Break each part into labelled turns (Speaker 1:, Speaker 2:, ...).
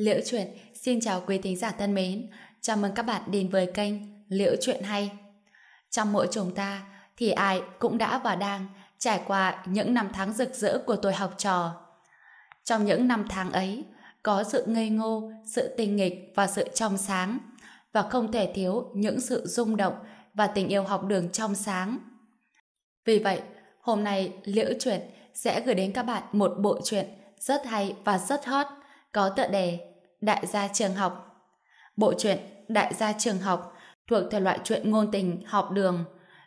Speaker 1: Liễu Chuyện xin chào quý thính giả thân mến. Chào mừng các bạn đến với kênh Liễu Chuyện Hay. Trong mỗi chúng ta thì ai cũng đã và đang trải qua những năm tháng rực rỡ của tuổi học trò. Trong những năm tháng ấy, có sự ngây ngô, sự tinh nghịch và sự trong sáng, và không thể thiếu những sự rung động và tình yêu học đường trong sáng. Vì vậy, hôm nay Liễu Chuyện sẽ gửi đến các bạn một bộ truyện rất hay và rất hot, có tựa đề Đại gia trường học. Bộ truyện Đại gia trường học thuộc thể loại truyện ngôn tình học đường,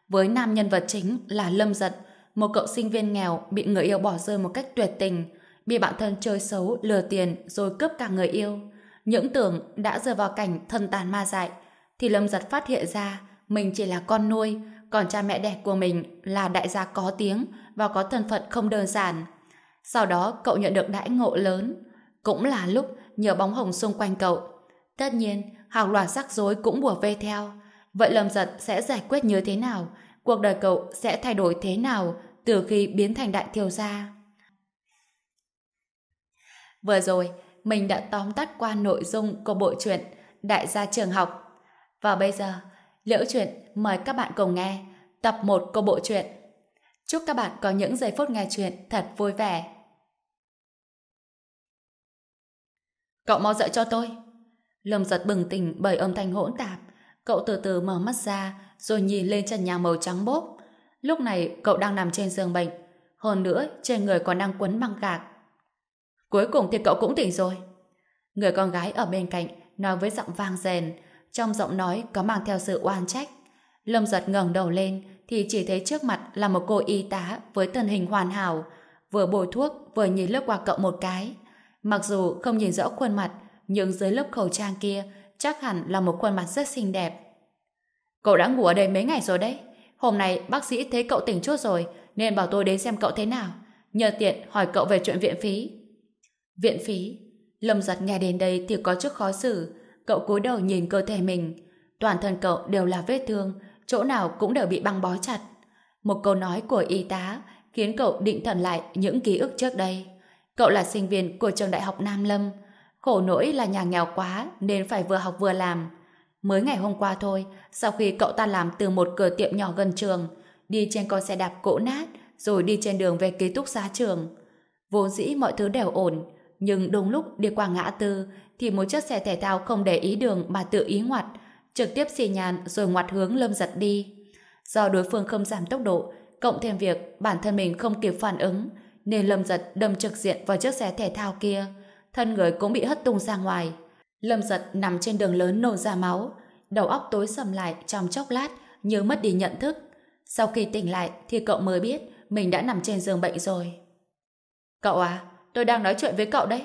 Speaker 1: với nam nhân vật chính là Lâm Giật, một cậu sinh viên nghèo bị người yêu bỏ rơi một cách tuyệt tình, bị bạn thân chơi xấu lừa tiền rồi cướp cả người yêu. Những tưởng đã rơi vào cảnh thân tàn ma dại, thì Lâm Giật phát hiện ra mình chỉ là con nuôi, còn cha mẹ đẻ của mình là đại gia có tiếng và có thân phận không đơn giản. Sau đó cậu nhận được đãi ngộ lớn, cũng là lúc nhiều bóng hồng xung quanh cậu. Tất nhiên, hàng loạt rắc rối cũng bùa vây theo. Vậy Lâm Giật sẽ giải quyết như thế nào? Cuộc đời cậu sẽ thay đổi thế nào từ khi biến thành đại thiếu gia? Vừa rồi, mình đã tóm tắt qua nội dung của bộ truyện Đại gia trường học. Và bây giờ, Liễu Chuyện mời các bạn cùng nghe tập 1 của bộ truyện. Chúc các bạn có những giây phút nghe chuyện thật vui vẻ. Cậu mau dậy cho tôi. Lâm giật bừng tỉnh bởi âm thanh hỗn tạp. Cậu từ từ mở mắt ra rồi nhìn lên trần nhà màu trắng bốp. Lúc này cậu đang nằm trên giường bệnh. Hơn nữa, trên người còn đang quấn băng gạc. Cuối cùng thì cậu cũng tỉnh rồi. Người con gái ở bên cạnh nói với giọng vang rèn, trong giọng nói có mang theo sự oan trách. Lâm giật ngẩng đầu lên thì chỉ thấy trước mặt là một cô y tá với thân hình hoàn hảo, vừa bồi thuốc vừa nhìn lướt qua cậu một cái. Mặc dù không nhìn rõ khuôn mặt, nhưng dưới lớp khẩu trang kia chắc hẳn là một khuôn mặt rất xinh đẹp. Cậu đã ngủ ở đây mấy ngày rồi đấy. Hôm nay bác sĩ thấy cậu tỉnh chút rồi nên bảo tôi đến xem cậu thế nào. Nhờ tiện hỏi cậu về chuyện viện phí. Viện phí? Lâm giật nghe đến đây thì có chút khó xử. Cậu cúi đầu nhìn cơ thể mình. Toàn thân cậu đều là vết thương, chỗ nào cũng đều bị băng bó chặt. Một câu nói của y tá khiến cậu định thần lại những ký ức trước đây. Cậu là sinh viên của trường đại học Nam Lâm. Khổ nỗi là nhà nghèo quá nên phải vừa học vừa làm. Mới ngày hôm qua thôi, sau khi cậu ta làm từ một cửa tiệm nhỏ gần trường, đi trên con xe đạp cỗ nát, rồi đi trên đường về ký túc xá trường. Vốn dĩ mọi thứ đều ổn, nhưng đúng lúc đi qua ngã tư, thì một chiếc xe thể thao không để ý đường mà tự ý ngoặt, trực tiếp xì nhàn rồi ngoặt hướng lâm giật đi. Do đối phương không giảm tốc độ, cộng thêm việc bản thân mình không kịp phản ứng, nên Lâm Giật đâm trực diện vào chiếc xe thể thao kia. Thân người cũng bị hất tung ra ngoài. Lâm Giật nằm trên đường lớn nổ ra máu, đầu óc tối sầm lại trong chốc lát như mất đi nhận thức. Sau khi tỉnh lại thì cậu mới biết mình đã nằm trên giường bệnh rồi. Cậu à, tôi đang nói chuyện với cậu đấy.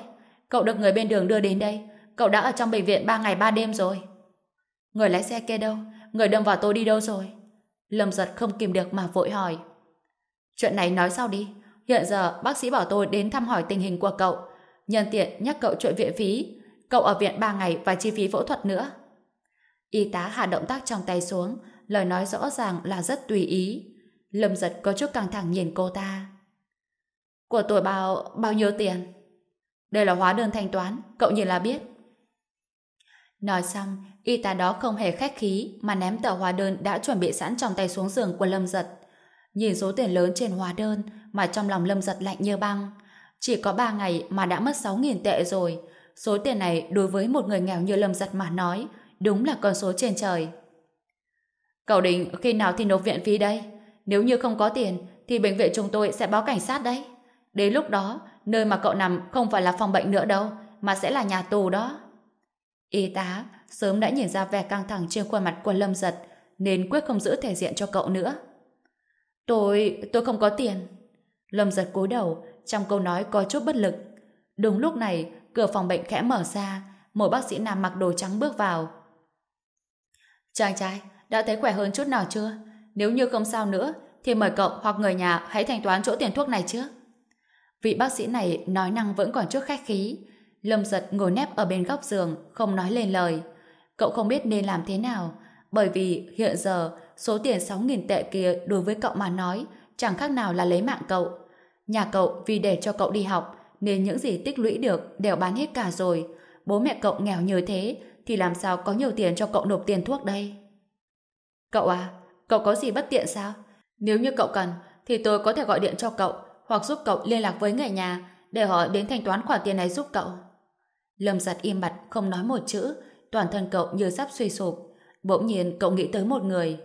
Speaker 1: Cậu được người bên đường đưa đến đây. Cậu đã ở trong bệnh viện 3 ngày 3 đêm rồi. Người lái xe kia đâu? Người đâm vào tôi đi đâu rồi? Lâm giật không kìm được mà vội hỏi. Chuyện này nói sau đi. Hiện giờ bác sĩ bảo tôi đến thăm hỏi tình hình của cậu. Nhân tiện nhắc cậu chuyện viện phí. Cậu ở viện 3 ngày và chi phí phẫu thuật nữa. Y tá hạ động tác trong tay xuống, lời nói rõ ràng là rất tùy ý. Lâm giật có chút căng thẳng nhìn cô ta. Của tuổi bao, bao nhiêu tiền? Đây là hóa đơn thanh toán, cậu nhìn là biết. Nói xong, y tá đó không hề khách khí mà ném tờ hóa đơn đã chuẩn bị sẵn trong tay xuống giường của Lâm giật. Nhìn số tiền lớn trên hóa đơn mà trong lòng Lâm giật lạnh như băng. Chỉ có 3 ngày mà đã mất 6.000 tệ rồi. Số tiền này đối với một người nghèo như Lâm giật mà nói đúng là con số trên trời. Cậu định khi nào thì nộp viện phí đây? Nếu như không có tiền thì bệnh viện chúng tôi sẽ báo cảnh sát đấy. Đến lúc đó, nơi mà cậu nằm không phải là phòng bệnh nữa đâu, mà sẽ là nhà tù đó. Y tá sớm đã nhìn ra vẻ căng thẳng trên khuôn mặt của Lâm Giật, nên quyết không giữ thể diện cho cậu nữa. Tôi... tôi không có tiền. Lâm giật cúi đầu, trong câu nói có chút bất lực. Đúng lúc này, cửa phòng bệnh khẽ mở ra, một bác sĩ nam mặc đồ trắng bước vào. Chàng trai, đã thấy khỏe hơn chút nào chưa? Nếu như không sao nữa, thì mời cậu hoặc người nhà hãy thanh toán chỗ tiền thuốc này trước. Vị bác sĩ này nói năng vẫn còn chút khách khí. Lâm giật ngồi nép ở bên góc giường, không nói lên lời. Cậu không biết nên làm thế nào, bởi vì hiện giờ số tiền 6.000 tệ kia đối với cậu mà nói chẳng khác nào là lấy mạng cậu. Nhà cậu vì để cho cậu đi học nên những gì tích lũy được đều bán hết cả rồi. bố mẹ cậu nghèo như thế thì làm sao có nhiều tiền cho cậu nộp tiền thuốc đây? Cậu à, cậu có gì bất tiện sao? Nếu như cậu cần thì tôi có thể gọi điện cho cậu hoặc giúp cậu liên lạc với người nhà để họ đến thanh toán khoản tiền này giúp cậu. Lâm giật im mặt không nói một chữ toàn thân cậu như sắp suy sụp. Bỗng nhiên cậu nghĩ tới một người.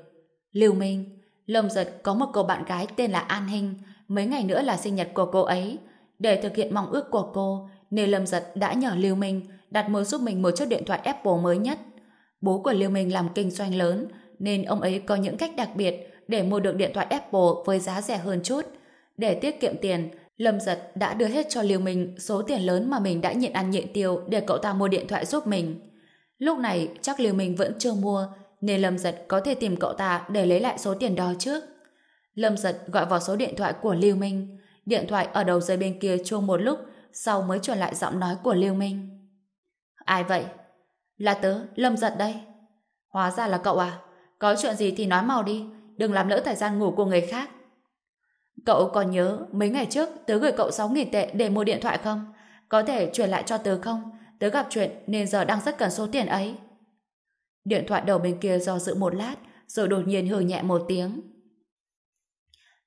Speaker 1: Lưu Minh, Lâm giật có một cô bạn gái tên là An Hinh mấy ngày nữa là sinh nhật của cô ấy. Để thực hiện mong ước của cô nên Lâm giật đã nhờ Lưu Minh đặt mua giúp mình một chiếc điện thoại Apple mới nhất. Bố của Lưu Minh làm kinh doanh lớn nên ông ấy có những cách đặc biệt để mua được điện thoại Apple với giá rẻ hơn chút. Để tiết kiệm tiền, Lâm Giật đã đưa hết cho Lưu Minh số tiền lớn mà mình đã nhịn ăn nhịn tiêu để cậu ta mua điện thoại giúp mình. Lúc này chắc Lưu Minh vẫn chưa mua nên Lâm Giật có thể tìm cậu ta để lấy lại số tiền đó trước. Lâm Giật gọi vào số điện thoại của Lưu Minh. Điện thoại ở đầu dây bên kia chuông một lúc sau mới truyền lại giọng nói của Lưu Minh. Ai vậy? Là tớ, Lâm Giật đây. Hóa ra là cậu à? Có chuyện gì thì nói mau đi, đừng làm lỡ thời gian ngủ của người khác. Cậu còn nhớ mấy ngày trước tớ gửi cậu 6.000 tệ để mua điện thoại không? Có thể chuyển lại cho tớ không? Tớ gặp chuyện nên giờ đang rất cần số tiền ấy. Điện thoại đầu bên kia do dự một lát rồi đột nhiên hừ nhẹ một tiếng.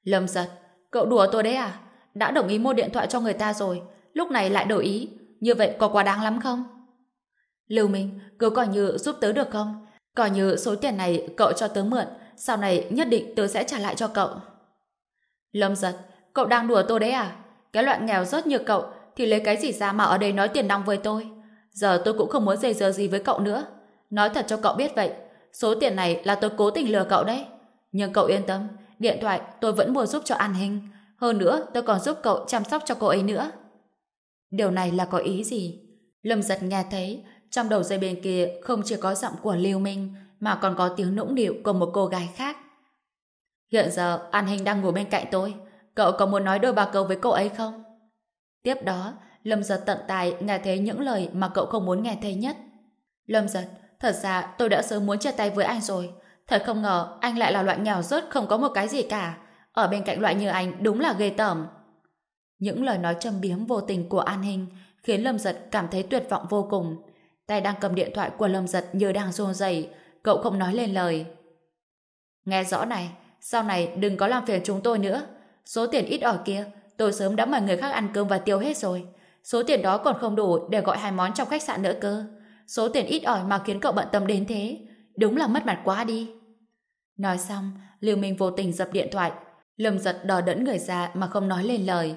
Speaker 1: Lâm giật, cậu đùa tôi đấy à? Đã đồng ý mua điện thoại cho người ta rồi, lúc này lại đổi ý. Như vậy có quá đáng lắm không? Lưu Minh, cứ coi như giúp tớ được không? Coi như số tiền này cậu cho tớ mượn, sau này nhất định tớ sẽ trả lại cho cậu. Lâm giật, cậu đang đùa tôi đấy à? Cái loại nghèo rớt như cậu thì lấy cái gì ra mà ở đây nói tiền nong với tôi? Giờ tôi cũng không muốn dây dưa gì với cậu nữa. Nói thật cho cậu biết vậy, số tiền này là tôi cố tình lừa cậu đấy. Nhưng cậu yên tâm, điện thoại tôi vẫn mua giúp cho An Hình. Hơn nữa, tôi còn giúp cậu chăm sóc cho cô ấy nữa. Điều này là có ý gì? Lâm giật nghe thấy, trong đầu dây bên kia không chỉ có giọng của Lưu Minh, mà còn có tiếng nũng nịu của một cô gái khác. Hiện giờ An Hình đang ngủ bên cạnh tôi. Cậu có muốn nói đôi ba câu với cô ấy không? Tiếp đó, Lâm Giật tận tài nghe thấy những lời mà cậu không muốn nghe thấy nhất. Lâm Giật, thật ra tôi đã sớm muốn chia tay với anh rồi. Thật không ngờ anh lại là loại nghèo rớt không có một cái gì cả. Ở bên cạnh loại như anh đúng là ghê tởm. Những lời nói châm biếm vô tình của An Hình khiến Lâm Giật cảm thấy tuyệt vọng vô cùng. Tay đang cầm điện thoại của Lâm Giật như đang run rẩy, cậu không nói lên lời. Nghe rõ này, sau này đừng có làm phiền chúng tôi nữa. Số tiền ít ỏi kia, tôi sớm đã mời người khác ăn cơm và tiêu hết rồi. Số tiền đó còn không đủ để gọi hai món trong khách sạn nữa cơ. Số tiền ít ỏi mà khiến cậu bận tâm đến thế. Đúng là mất mặt quá đi. Nói xong, Lưu Minh vô tình dập điện thoại. Lâm giật đỏ đẫn người ra mà không nói lên lời.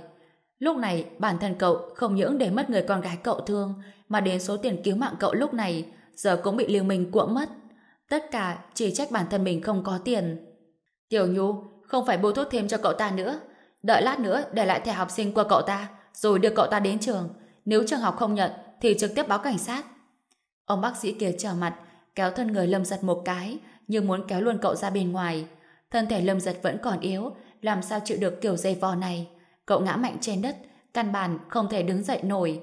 Speaker 1: Lúc này, bản thân cậu không những để mất người con gái cậu thương, mà đến số tiền cứu mạng cậu lúc này, giờ cũng bị Lưu Minh cuộn mất. Tất cả chỉ trách bản thân mình không có tiền. Tiểu Nhu, không phải bôi thuốc thêm cho cậu ta nữa. Đợi lát nữa để lại thẻ học sinh của cậu ta, rồi đưa cậu ta đến trường. Nếu trường học không nhận, thì trực tiếp báo cảnh sát. Ông bác sĩ kia trở mặt, kéo thân người Lâm Giật một cái, như muốn kéo luôn cậu ra bên ngoài. Thân thể Lâm Giật vẫn còn yếu, làm sao chịu được kiểu dây vò này. Cậu ngã mạnh trên đất, căn bản không thể đứng dậy nổi.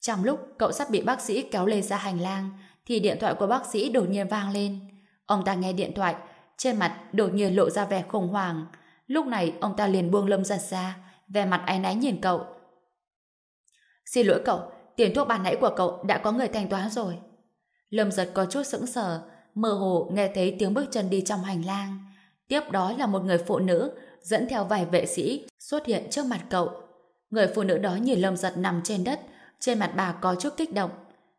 Speaker 1: Trong lúc cậu sắp bị bác sĩ kéo lê ra hành lang, thì điện thoại của bác sĩ đột nhiên vang lên. Ông ta nghe điện thoại, trên mặt đột nhiên lộ ra vẻ khủng hoảng. Lúc này ông ta liền buông lâm giật ra, vẻ mặt áy náy nhìn cậu. Xin lỗi cậu, tiền thuốc ban nãy của cậu đã có người thanh toán rồi. Lâm giật có chút sững sờ, mơ hồ nghe thấy tiếng bước chân đi trong hành lang. Tiếp đó là một người phụ nữ dẫn theo vài vệ sĩ xuất hiện trước mặt cậu. Người phụ nữ đó nhìn Lâm giật nằm trên đất, trên mặt bà có chút kích động.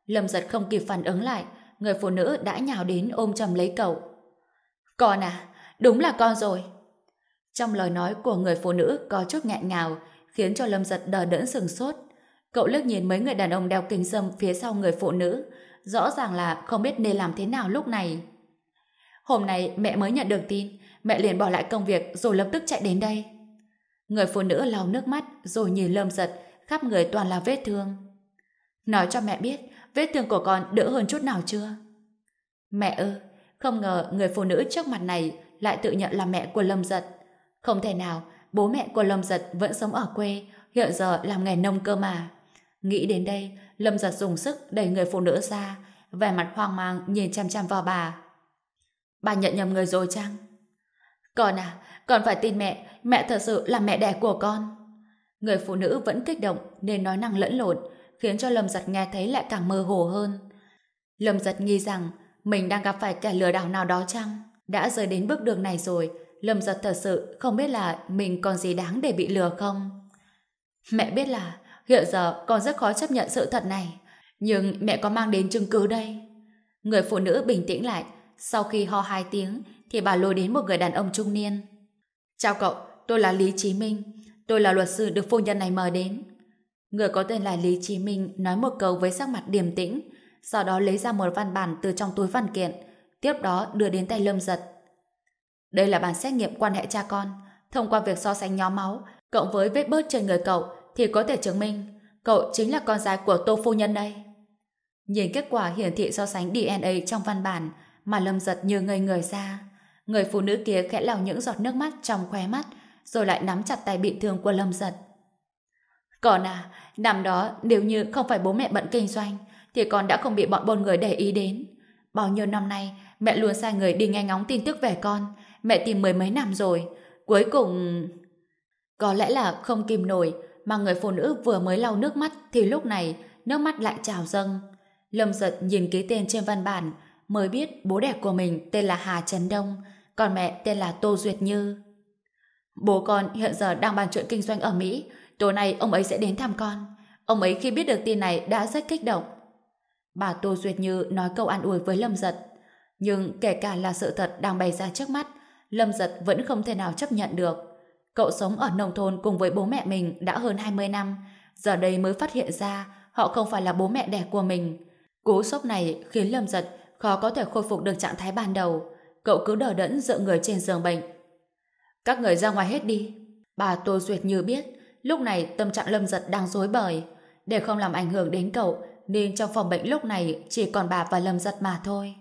Speaker 1: Lâm giật không kịp phản ứng lại, người phụ nữ đã nhào đến ôm chầm lấy cậu. Con à, đúng là con rồi. Trong lời nói của người phụ nữ có chút nghẹn ngào, khiến cho Lâm Giật đờ đẫn sừng sốt. Cậu liếc nhìn mấy người đàn ông đeo kính dâm phía sau người phụ nữ, rõ ràng là không biết nên làm thế nào lúc này. Hôm nay mẹ mới nhận được tin, mẹ liền bỏ lại công việc rồi lập tức chạy đến đây. Người phụ nữ lau nước mắt rồi nhìn Lâm Giật, khắp người toàn là vết thương. Nói cho mẹ biết, vết thương của con đỡ hơn chút nào chưa? Mẹ ơi, không ngờ người phụ nữ trước mặt này lại tự nhận là mẹ của Lâm Giật. Không thể nào, bố mẹ của Lâm Giật vẫn sống ở quê, hiện giờ làm nghề nông cơ mà. Nghĩ đến đây, Lâm Giật dùng sức đẩy người phụ nữ ra, vẻ mặt hoang mang nhìn chăm chăm vào bà. Bà nhận nhầm người rồi chăng? Con à, con phải tin mẹ, mẹ thật sự là mẹ đẻ của con. Người phụ nữ vẫn kích động nên nói năng lẫn lộn, khiến cho Lâm Giật nghe thấy lại càng mơ hồ hơn. Lâm Giật nghi rằng mình đang gặp phải kẻ lừa đảo nào đó chăng? Đã rời đến bước đường này rồi, Lâm Giật thật sự không biết là mình còn gì đáng để bị lừa không? Mẹ biết là hiện giờ con rất khó chấp nhận sự thật này, nhưng mẹ có mang đến chứng cứ đây. Người phụ nữ bình tĩnh lại, sau khi ho hai tiếng thì bà lôi đến một người đàn ông trung niên. Chào cậu, tôi là Lý Chí Minh. Tôi là luật sư được phu nhân này mời đến. Người có tên là Lý Chí Minh nói một câu với sắc mặt điềm tĩnh, sau đó lấy ra một văn bản từ trong túi văn kiện, tiếp đó đưa đến tay Lâm Giật. Đây là bản xét nghiệm quan hệ cha con. Thông qua việc so sánh nhóm máu, cộng với vết bớt trên người cậu, thì có thể chứng minh cậu chính là con gái của Tô Phu Nhân đây. Nhìn kết quả hiển thị so sánh DNA trong văn bản, mà Lâm Giật như ngây người ra. Người phụ nữ kia khẽ lau những giọt nước mắt trong khóe mắt, rồi lại nắm chặt tay bị thương của Lâm Giật. Còn à, năm đó nếu như không phải bố mẹ bận kinh doanh, thì con đã không bị bọn bôn người để ý đến. Bao nhiêu năm nay, mẹ luôn sai người đi nghe ngóng tin tức về con. Mẹ tìm mười mấy năm rồi. Cuối cùng... Có lẽ là không kìm nổi, mà người phụ nữ vừa mới lau nước mắt thì lúc này nước mắt lại trào dâng. Lâm giật nhìn ký tên trên văn bản mới biết bố đẻ của mình tên là Hà Trấn Đông còn mẹ tên là Tô Duyệt Như. Bố con hiện giờ đang bàn chuyện kinh doanh ở Mỹ tối nay ông ấy sẽ đến thăm con. Ông ấy khi biết được tin này đã rất kích động. Bà Tô Duyệt Như nói câu an ủi với Lâm Giật. Nhưng kể cả là sự thật đang bày ra trước mắt, Lâm Giật vẫn không thể nào chấp nhận được. Cậu sống ở nông thôn cùng với bố mẹ mình đã hơn 20 năm, giờ đây mới phát hiện ra họ không phải là bố mẹ đẻ của mình. Cú sốc này khiến Lâm Giật khó có thể khôi phục được trạng thái ban đầu. Cậu cứ đờ đẫn dựa người trên giường bệnh. Các người ra ngoài hết đi. Bà Tô Duyệt như biết, lúc này tâm trạng Lâm Giật đang rối bời. Để không làm ảnh hưởng đến cậu, nên trong phòng bệnh lúc này chỉ còn bà và Lâm Giật mà thôi.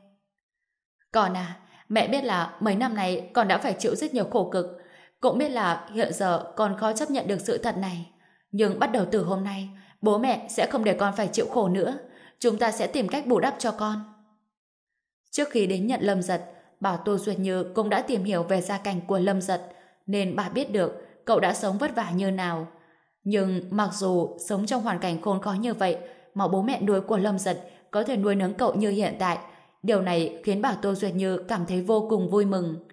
Speaker 1: Còn à, mẹ biết là mấy năm này con đã phải chịu rất nhiều khổ cực. Cũng biết là hiện giờ con khó chấp nhận được sự thật này. Nhưng bắt đầu từ hôm nay, bố mẹ sẽ không để con phải chịu khổ nữa. Chúng ta sẽ tìm cách bù đắp cho con. Trước khi đến nhận Lâm Giật, bà Tô Duyệt Như cũng đã tìm hiểu về gia cảnh của Lâm Giật, nên bà biết được cậu đã sống vất vả như nào. Nhưng mặc dù sống trong hoàn cảnh khốn khó như vậy, mà bố mẹ nuôi của Lâm Giật có thể nuôi nấng cậu như hiện tại, điều này khiến bà Tô Duyệt Như cảm thấy vô cùng vui mừng.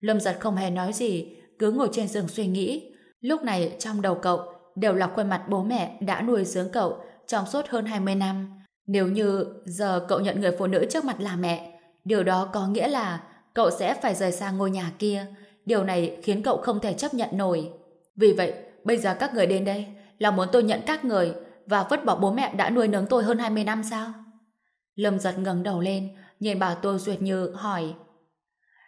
Speaker 1: Lâm Giật không hề nói gì, cứ ngồi trên giường suy nghĩ. Lúc này trong đầu cậu đều là khuôn mặt bố mẹ đã nuôi dưỡng cậu trong suốt hơn 20 năm. Nếu như giờ cậu nhận người phụ nữ trước mặt là mẹ, điều đó có nghĩa là cậu sẽ phải rời xa ngôi nhà kia. Điều này khiến cậu không thể chấp nhận nổi. Vì vậy, bây giờ các người đến đây là muốn tôi nhận các người và vứt bỏ bố mẹ đã nuôi nấng tôi hơn 20 năm sao? Lâm giật ngẩng đầu lên, nhìn bà Tô Duyệt Như hỏi.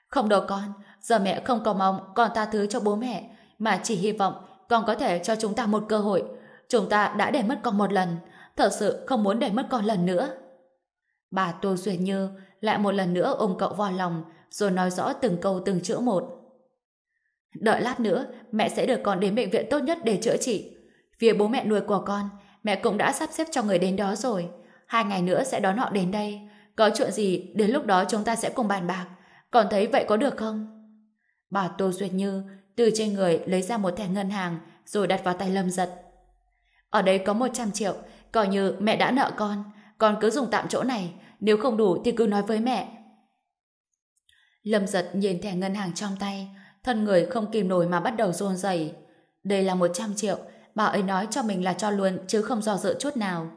Speaker 1: Không đâu con, giờ mẹ không có mong con ta thứ cho bố mẹ, mà chỉ hy vọng con có thể cho chúng ta một cơ hội. Chúng ta đã để mất con một lần, thật sự không muốn để mất con lần nữa. Bà Tô Duyệt Như lại một lần nữa ôm cậu vào lòng, rồi nói rõ từng câu từng chữ một. Đợi lát nữa, mẹ sẽ được con đến bệnh viện tốt nhất để chữa trị. Phía bố mẹ nuôi của con, mẹ cũng đã sắp xếp cho người đến đó rồi. Hai ngày nữa sẽ đón họ đến đây. Có chuyện gì, đến lúc đó chúng ta sẽ cùng bàn bạc. Còn thấy vậy có được không? Bà Tô Duyệt Như từ trên người lấy ra một thẻ ngân hàng rồi đặt vào tay Lâm Giật. Ở đây có 100 triệu, coi như mẹ đã nợ con. Con cứ dùng tạm chỗ này, nếu không đủ thì cứ nói với mẹ. Lâm Giật nhìn thẻ ngân hàng trong tay, thân người không kìm nổi mà bắt đầu rôn rẩy. Đây là 100 triệu, bà ấy nói cho mình là cho luôn chứ không do dự chút nào.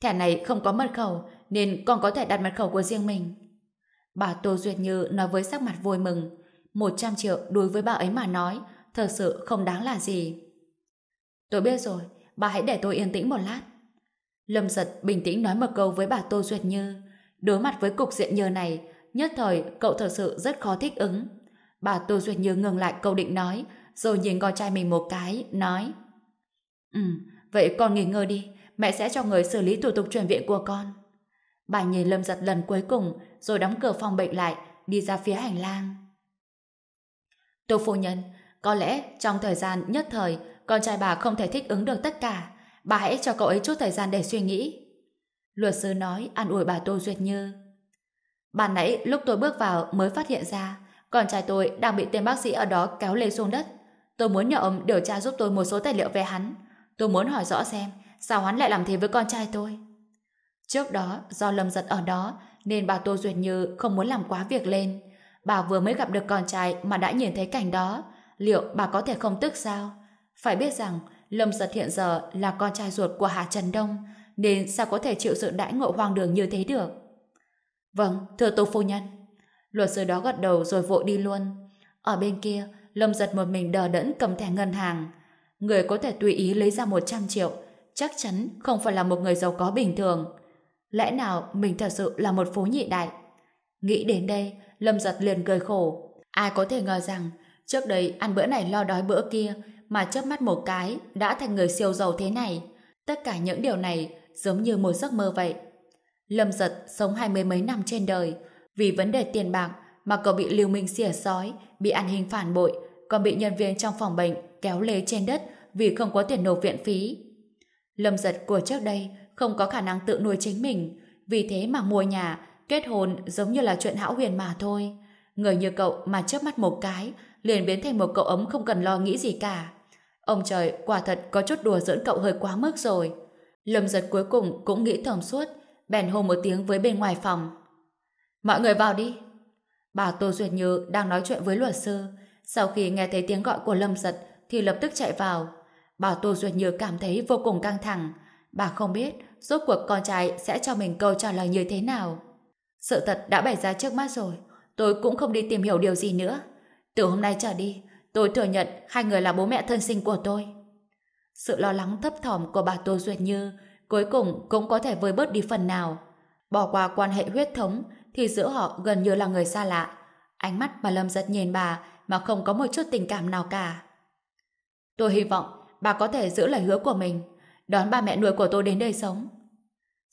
Speaker 1: Thẻ này không có mật khẩu nên con có thể đặt mật khẩu của riêng mình. Bà Tô Duyệt Như nói với sắc mặt vui mừng. 100 triệu đối với bà ấy mà nói thật sự không đáng là gì. Tôi biết rồi, bà hãy để tôi yên tĩnh một lát. Lâm giật bình tĩnh nói một câu với bà Tô Duyệt Như. Đối mặt với cục diện như này, nhất thời cậu thật sự rất khó thích ứng. Bà Tô Duyệt Như ngừng lại câu định nói, rồi nhìn con trai mình một cái, nói Ừ, vậy con nghỉ ngơi đi, mẹ sẽ cho người xử lý thủ tục chuyển viện của con. Bà nhìn Lâm giật lần cuối cùng, rồi đóng cửa phòng bệnh lại, đi ra phía hành lang. Tô phu nhân, có lẽ trong thời gian nhất thời, con trai bà không thể thích ứng được tất cả. Bà hãy cho cậu ấy chút thời gian để suy nghĩ. Luật sư nói an ủi bà Tô Duyệt Như. Ban nãy lúc tôi bước vào mới phát hiện ra con trai tôi đang bị tên bác sĩ ở đó kéo lê xuống đất. Tôi muốn nhờ ông điều tra giúp tôi một số tài liệu về hắn. Tôi muốn hỏi rõ xem sao hắn lại làm thế với con trai tôi? Trước đó, do Lâm giật ở đó, nên bà Tô Duyệt Như không muốn làm quá việc lên. Bà vừa mới gặp được con trai mà đã nhìn thấy cảnh đó, liệu bà có thể không tức sao? Phải biết rằng, Lâm giật hiện giờ là con trai ruột của Hà Trần Đông, nên sao có thể chịu sự đãi ngộ hoang đường như thế được? Vâng, thưa Tô Phu Nhân. Luật sư đó gật đầu rồi vội đi luôn. Ở bên kia, Lâm giật một mình đờ đẫn cầm thẻ ngân hàng. Người có thể tùy ý lấy ra 100 triệu, chắc chắn không phải là một người giàu có bình thường. Lẽ nào mình thật sự là một phố nhị đại? Nghĩ đến đây, Lâm giật liền cười khổ. Ai có thể ngờ rằng, trước đây ăn bữa này lo đói bữa kia, mà chớp mắt một cái đã thành người siêu giàu thế này. Tất cả những điều này giống như một giấc mơ vậy. Lâm giật sống hai mươi mấy năm trên đời, vì vấn đề tiền bạc mà cậu bị lưu minh xỉa sói, bị ăn hình phản bội, còn bị nhân viên trong phòng bệnh kéo lê trên đất vì không có tiền nộp viện phí. Lâm giật của trước đây không có khả năng tự nuôi chính mình, vì thế mà mua nhà, kết hôn giống như là chuyện hão huyền mà thôi. Người như cậu mà chớp mắt một cái, liền biến thành một cậu ấm không cần lo nghĩ gì cả. Ông trời quả thật có chút đùa giỡn cậu hơi quá mức rồi. Lâm giật cuối cùng cũng nghĩ thầm suốt, bèn hô một tiếng với bên ngoài phòng. Mọi người vào đi. Bà Tô Duyệt Như đang nói chuyện với luật sư. Sau khi nghe thấy tiếng gọi của Lâm giật thì lập tức chạy vào. Bà Tô Duyệt Như cảm thấy vô cùng căng thẳng. Bà không biết rốt cuộc con trai sẽ cho mình câu trả lời như thế nào. Sự thật đã bày ra trước mắt rồi. Tôi cũng không đi tìm hiểu điều gì nữa. Từ hôm nay trở đi, tôi thừa nhận hai người là bố mẹ thân sinh của tôi. Sự lo lắng thấp thỏm của bà Tô Duyệt Như cuối cùng cũng có thể vơi bớt đi phần nào. Bỏ qua quan hệ huyết thống thì giữa họ gần như là người xa lạ. Ánh mắt bà Lâm giật nhìn bà mà không có một chút tình cảm nào cả. Tôi hy vọng bà có thể giữ lời hứa của mình, đón ba mẹ nuôi của tôi đến đây sống.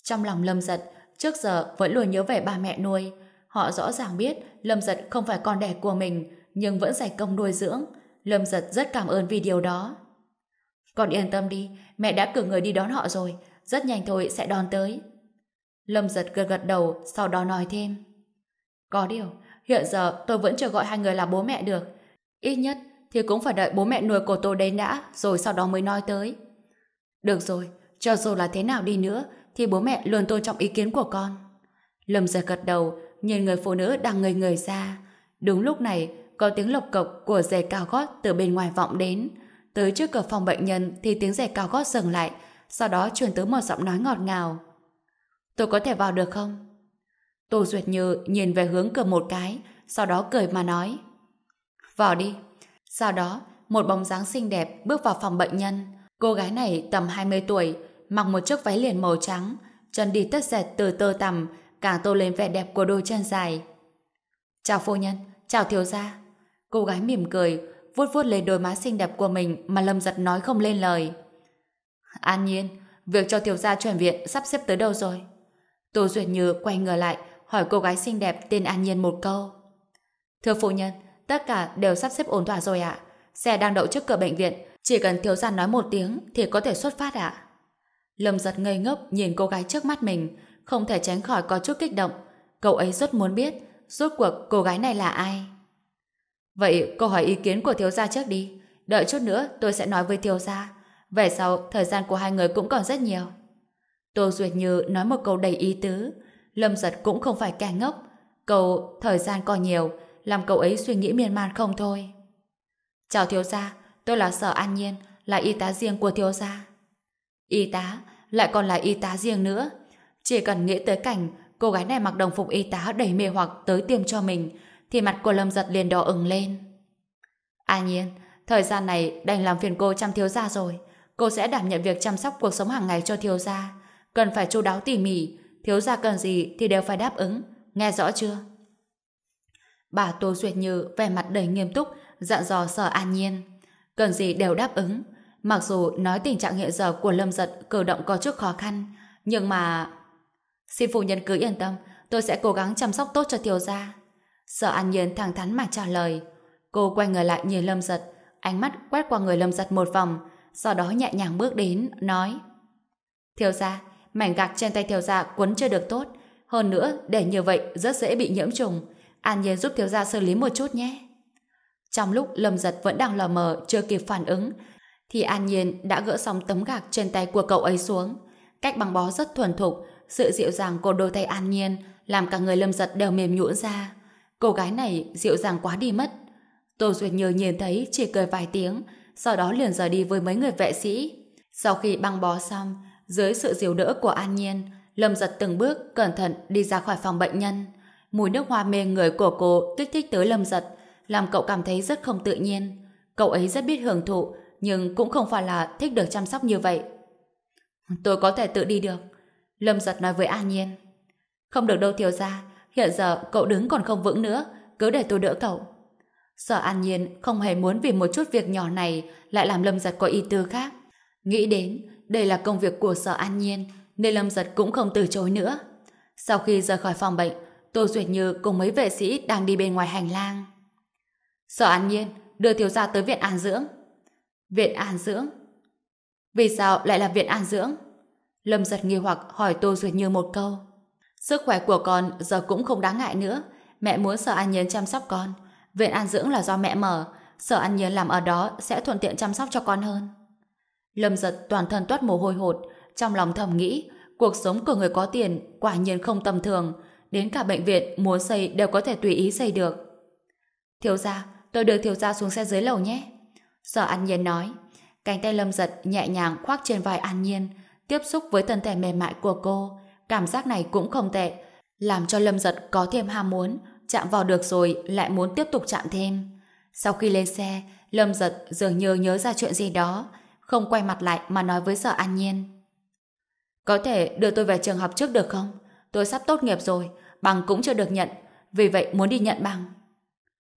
Speaker 1: Trong lòng Lâm giật, trước giờ vẫn luôn nhớ về ba mẹ nuôi. Họ rõ ràng biết Lâm giật không phải con đẻ của mình, nhưng vẫn giải công nuôi dưỡng. Lâm giật rất cảm ơn vì điều đó. Con yên tâm đi, mẹ đã cử người đi đón họ rồi, rất nhanh thôi sẽ đón tới. Lâm giật gật gật đầu, sau đó nói thêm. Có điều, hiện giờ tôi vẫn chưa gọi hai người là bố mẹ được. Ít nhất thì cũng phải đợi bố mẹ nuôi của tôi đến đã, rồi sau đó mới nói tới. Được rồi, cho dù là thế nào đi nữa, thì bố mẹ luôn tôn trọng ý kiến của con. Lâm giật gật đầu, nhìn người phụ nữ đang ngây người ra. Đúng lúc này, có tiếng lộc cộc của giày cao gót từ bên ngoài vọng đến. Tới trước cửa phòng bệnh nhân thì tiếng giày cao gót dừng lại, sau đó truyền tới một giọng nói ngọt ngào. Tôi có thể vào được không? Tô Duyệt Như nhìn về hướng cửa một cái, sau đó cười mà nói. Vào đi. Sau đó, một bóng dáng xinh đẹp bước vào phòng bệnh nhân. Cô gái này tầm 20 tuổi, mặc một chiếc váy liền màu trắng, chân đi tất dệt từ tơ tằm, càng tô lên vẻ đẹp của đôi chân dài. Chào phu nhân, chào thiếu gia. Cô gái mỉm cười, vuốt vuốt lên đôi má xinh đẹp của mình mà Lâm Giật nói không lên lời. An nhiên, việc cho thiếu gia chuyển viện sắp xếp tới đâu rồi? Tô Duyệt Như quay ngờ lại, hỏi cô gái xinh đẹp tên An Nhiên một câu. Thưa phụ nhân, tất cả đều sắp xếp ổn thỏa rồi ạ. Xe đang đậu trước cửa bệnh viện, chỉ cần thiếu gia nói một tiếng thì có thể xuất phát ạ. Lâm giật ngây ngốc nhìn cô gái trước mắt mình, không thể tránh khỏi có chút kích động. Cậu ấy rất muốn biết, rốt cuộc cô gái này là ai. Vậy cô hỏi ý kiến của thiếu gia trước đi. Đợi chút nữa tôi sẽ nói với thiếu gia. Về sau, thời gian của hai người cũng còn rất nhiều. Tô Duyệt Như nói một câu đầy ý tứ. Lâm giật cũng không phải kẻ ngốc. cậu thời gian còn nhiều, làm cậu ấy suy nghĩ miên man không thôi. Chào thiếu gia, tôi là Sở An Nhiên, là y tá riêng của thiếu gia. Y tá, lại còn là y tá riêng nữa. Chỉ cần nghĩ tới cảnh cô gái này mặc đồng phục y tá đầy mê hoặc tới tiêm cho mình, thì mặt của Lâm giật liền đỏ ửng lên. An Nhiên, thời gian này đành làm phiền cô chăm thiếu gia rồi. Cô sẽ đảm nhận việc chăm sóc cuộc sống hàng ngày cho thiếu gia cần phải chu đáo tỉ mỉ, thiếu gia cần gì thì đều phải đáp ứng, nghe rõ chưa? Bà Tô Duyệt Như vẻ mặt đầy nghiêm túc, dặn dò sở an nhiên. Cần gì đều đáp ứng, mặc dù nói tình trạng hiện giờ của Lâm Giật cử động có chút khó khăn, nhưng mà... Xin phụ nhân cứ yên tâm, tôi sẽ cố gắng chăm sóc tốt cho thiếu gia. Sở an nhiên thẳng thắn mà trả lời. Cô quay người lại nhìn Lâm Giật, ánh mắt quét qua người Lâm Giật một vòng, sau đó nhẹ nhàng bước đến, nói Thiếu gia, mảnh gạc trên tay thiếu gia quấn chưa được tốt. Hơn nữa, để như vậy rất dễ bị nhiễm trùng. An Nhiên giúp thiếu gia xử lý một chút nhé. Trong lúc Lâm Giật vẫn đang lờ mờ chưa kịp phản ứng, thì An Nhiên đã gỡ xong tấm gạc trên tay của cậu ấy xuống. Cách băng bó rất thuần thục, sự dịu dàng của đôi tay An Nhiên làm cả người lâm giật đều mềm nhũn ra. Cô gái này dịu dàng quá đi mất. Tô Duyệt Như nhìn thấy chỉ cười vài tiếng, sau đó liền rời đi với mấy người vệ sĩ. Sau khi băng bó xong, dưới sự dìu đỡ của An Nhiên, Lâm giật từng bước cẩn thận đi ra khỏi phòng bệnh nhân. Mùi nước hoa mê người của cô kích thích tới Lâm giật, làm cậu cảm thấy rất không tự nhiên. Cậu ấy rất biết hưởng thụ, nhưng cũng không phải là thích được chăm sóc như vậy. Tôi có thể tự đi được. Lâm giật nói với An Nhiên. Không được đâu thiếu ra, hiện giờ cậu đứng còn không vững nữa, cứ để tôi đỡ cậu. Sở An Nhiên không hề muốn vì một chút việc nhỏ này lại làm Lâm giật có ý tư khác. Nghĩ đến, đây là công việc của Sở An Nhiên, nên Lâm giật cũng không từ chối nữa. Sau khi rời khỏi phòng bệnh, Tô Duyệt Như cùng mấy vệ sĩ đang đi bên ngoài hành lang. Sở An Nhiên đưa thiếu gia tới viện an dưỡng. Viện an dưỡng? Vì sao lại là viện an dưỡng? Lâm giật nghi hoặc hỏi Tô Duyệt Như một câu. Sức khỏe của con giờ cũng không đáng ngại nữa. Mẹ muốn Sở An Nhiên chăm sóc con. Viện an dưỡng là do mẹ mở. Sở An Nhiên làm ở đó sẽ thuận tiện chăm sóc cho con hơn. Lâm giật toàn thân toát mồ hôi hột, trong lòng thầm nghĩ, cuộc sống của người có tiền quả nhiên không tầm thường, đến cả bệnh viện muốn xây đều có thể tùy ý xây được. Thiếu gia, tôi đưa thiếu gia xuống xe dưới lầu nhé. Sở An Nhiên nói, cánh tay Lâm giật nhẹ nhàng khoác trên vai An Nhiên, tiếp xúc với thân thể mềm mại của cô. Cảm giác này cũng không tệ, làm cho Lâm giật có thêm ham muốn, chạm vào được rồi lại muốn tiếp tục chạm thêm. Sau khi lên xe, Lâm giật dường như nhớ ra chuyện gì đó, không quay mặt lại mà nói với Sở An Nhiên. Có thể đưa tôi về trường học trước được không? Tôi sắp tốt nghiệp rồi, bằng cũng chưa được nhận, vì vậy muốn đi nhận bằng.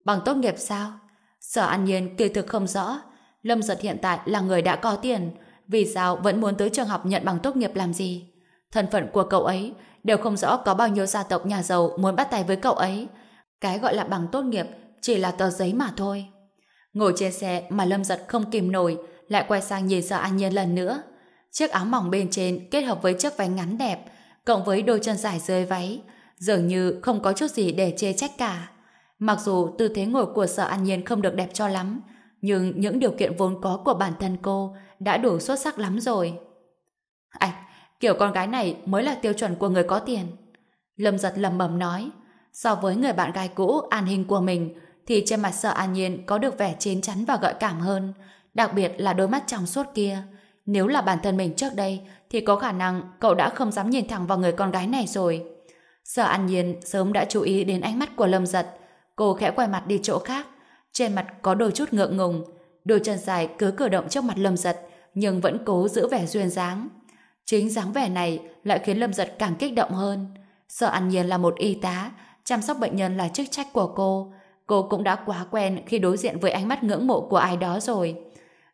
Speaker 1: Bằng tốt nghiệp sao? Sở An Nhiên kỳ thực không rõ. Lâm Giật hiện tại là người đã có tiền, vì sao vẫn muốn tới trường học nhận bằng tốt nghiệp làm gì? Thân phận của cậu ấy đều không rõ có bao nhiêu gia tộc nhà giàu muốn bắt tay với cậu ấy. Cái gọi là bằng tốt nghiệp chỉ là tờ giấy mà thôi. Ngồi trên xe mà Lâm Giật không kìm nổi, lại quay sang nhìn Sở An Nhiên lần nữa. Chiếc áo mỏng bên trên kết hợp với chiếc váy ngắn đẹp, cộng với đôi chân dài rơi váy, dường như không có chút gì để chê trách cả. Mặc dù tư thế ngồi của Sở An Nhiên không được đẹp cho lắm, nhưng những điều kiện vốn có của bản thân cô đã đủ xuất sắc lắm rồi. Ảch, kiểu con gái này mới là tiêu chuẩn của người có tiền. Lâm giật lầm bầm nói, so với người bạn gái cũ an hình của mình, thì trên mặt Sở An Nhiên có được vẻ chín chắn và gợi cảm hơn, đặc biệt là đôi mắt trong suốt kia. Nếu là bản thân mình trước đây, thì có khả năng cậu đã không dám nhìn thẳng vào người con gái này rồi. Sở An Nhiên sớm đã chú ý đến ánh mắt của Lâm Giật. Cô khẽ quay mặt đi chỗ khác. Trên mặt có đôi chút ngượng ngùng. Đôi chân dài cứ cử động trước mặt Lâm Giật, nhưng vẫn cố giữ vẻ duyên dáng. Chính dáng vẻ này lại khiến Lâm Giật càng kích động hơn. sợ An Nhiên là một y tá, chăm sóc bệnh nhân là chức trách của cô. Cô cũng đã quá quen khi đối diện với ánh mắt ngưỡng mộ của ai đó rồi.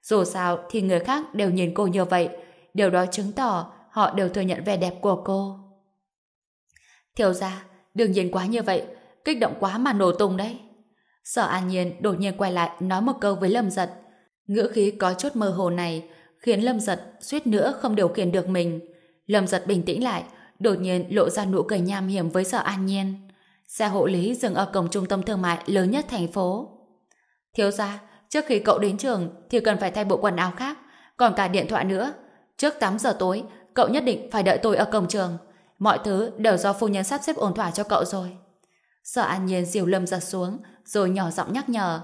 Speaker 1: Dù sao thì người khác đều nhìn cô như vậy, điều đó chứng tỏ họ đều thừa nhận vẻ đẹp của cô. Thiếu ra, đừng nhìn quá như vậy, kích động quá mà nổ tung đấy. Sở An Nhiên đột nhiên quay lại nói một câu với Lâm Giật. Ngữ khí có chút mơ hồ này khiến Lâm Giật suýt nữa không điều khiển được mình. Lâm Giật bình tĩnh lại, đột nhiên lộ ra nụ cười nham hiểm với Sở An Nhiên. Xe hộ lý dừng ở cổng trung tâm thương mại lớn nhất thành phố. Thiếu ra, trước khi cậu đến trường thì cần phải thay bộ quần áo khác, còn cả điện thoại nữa. Trước 8 giờ tối, cậu nhất định phải đợi tôi ở cổng trường. Mọi thứ đều do phu nhân sắp xếp ổn thỏa cho cậu rồi. Sở An Nhiên diều Lâm giật xuống, rồi nhỏ giọng nhắc nhở.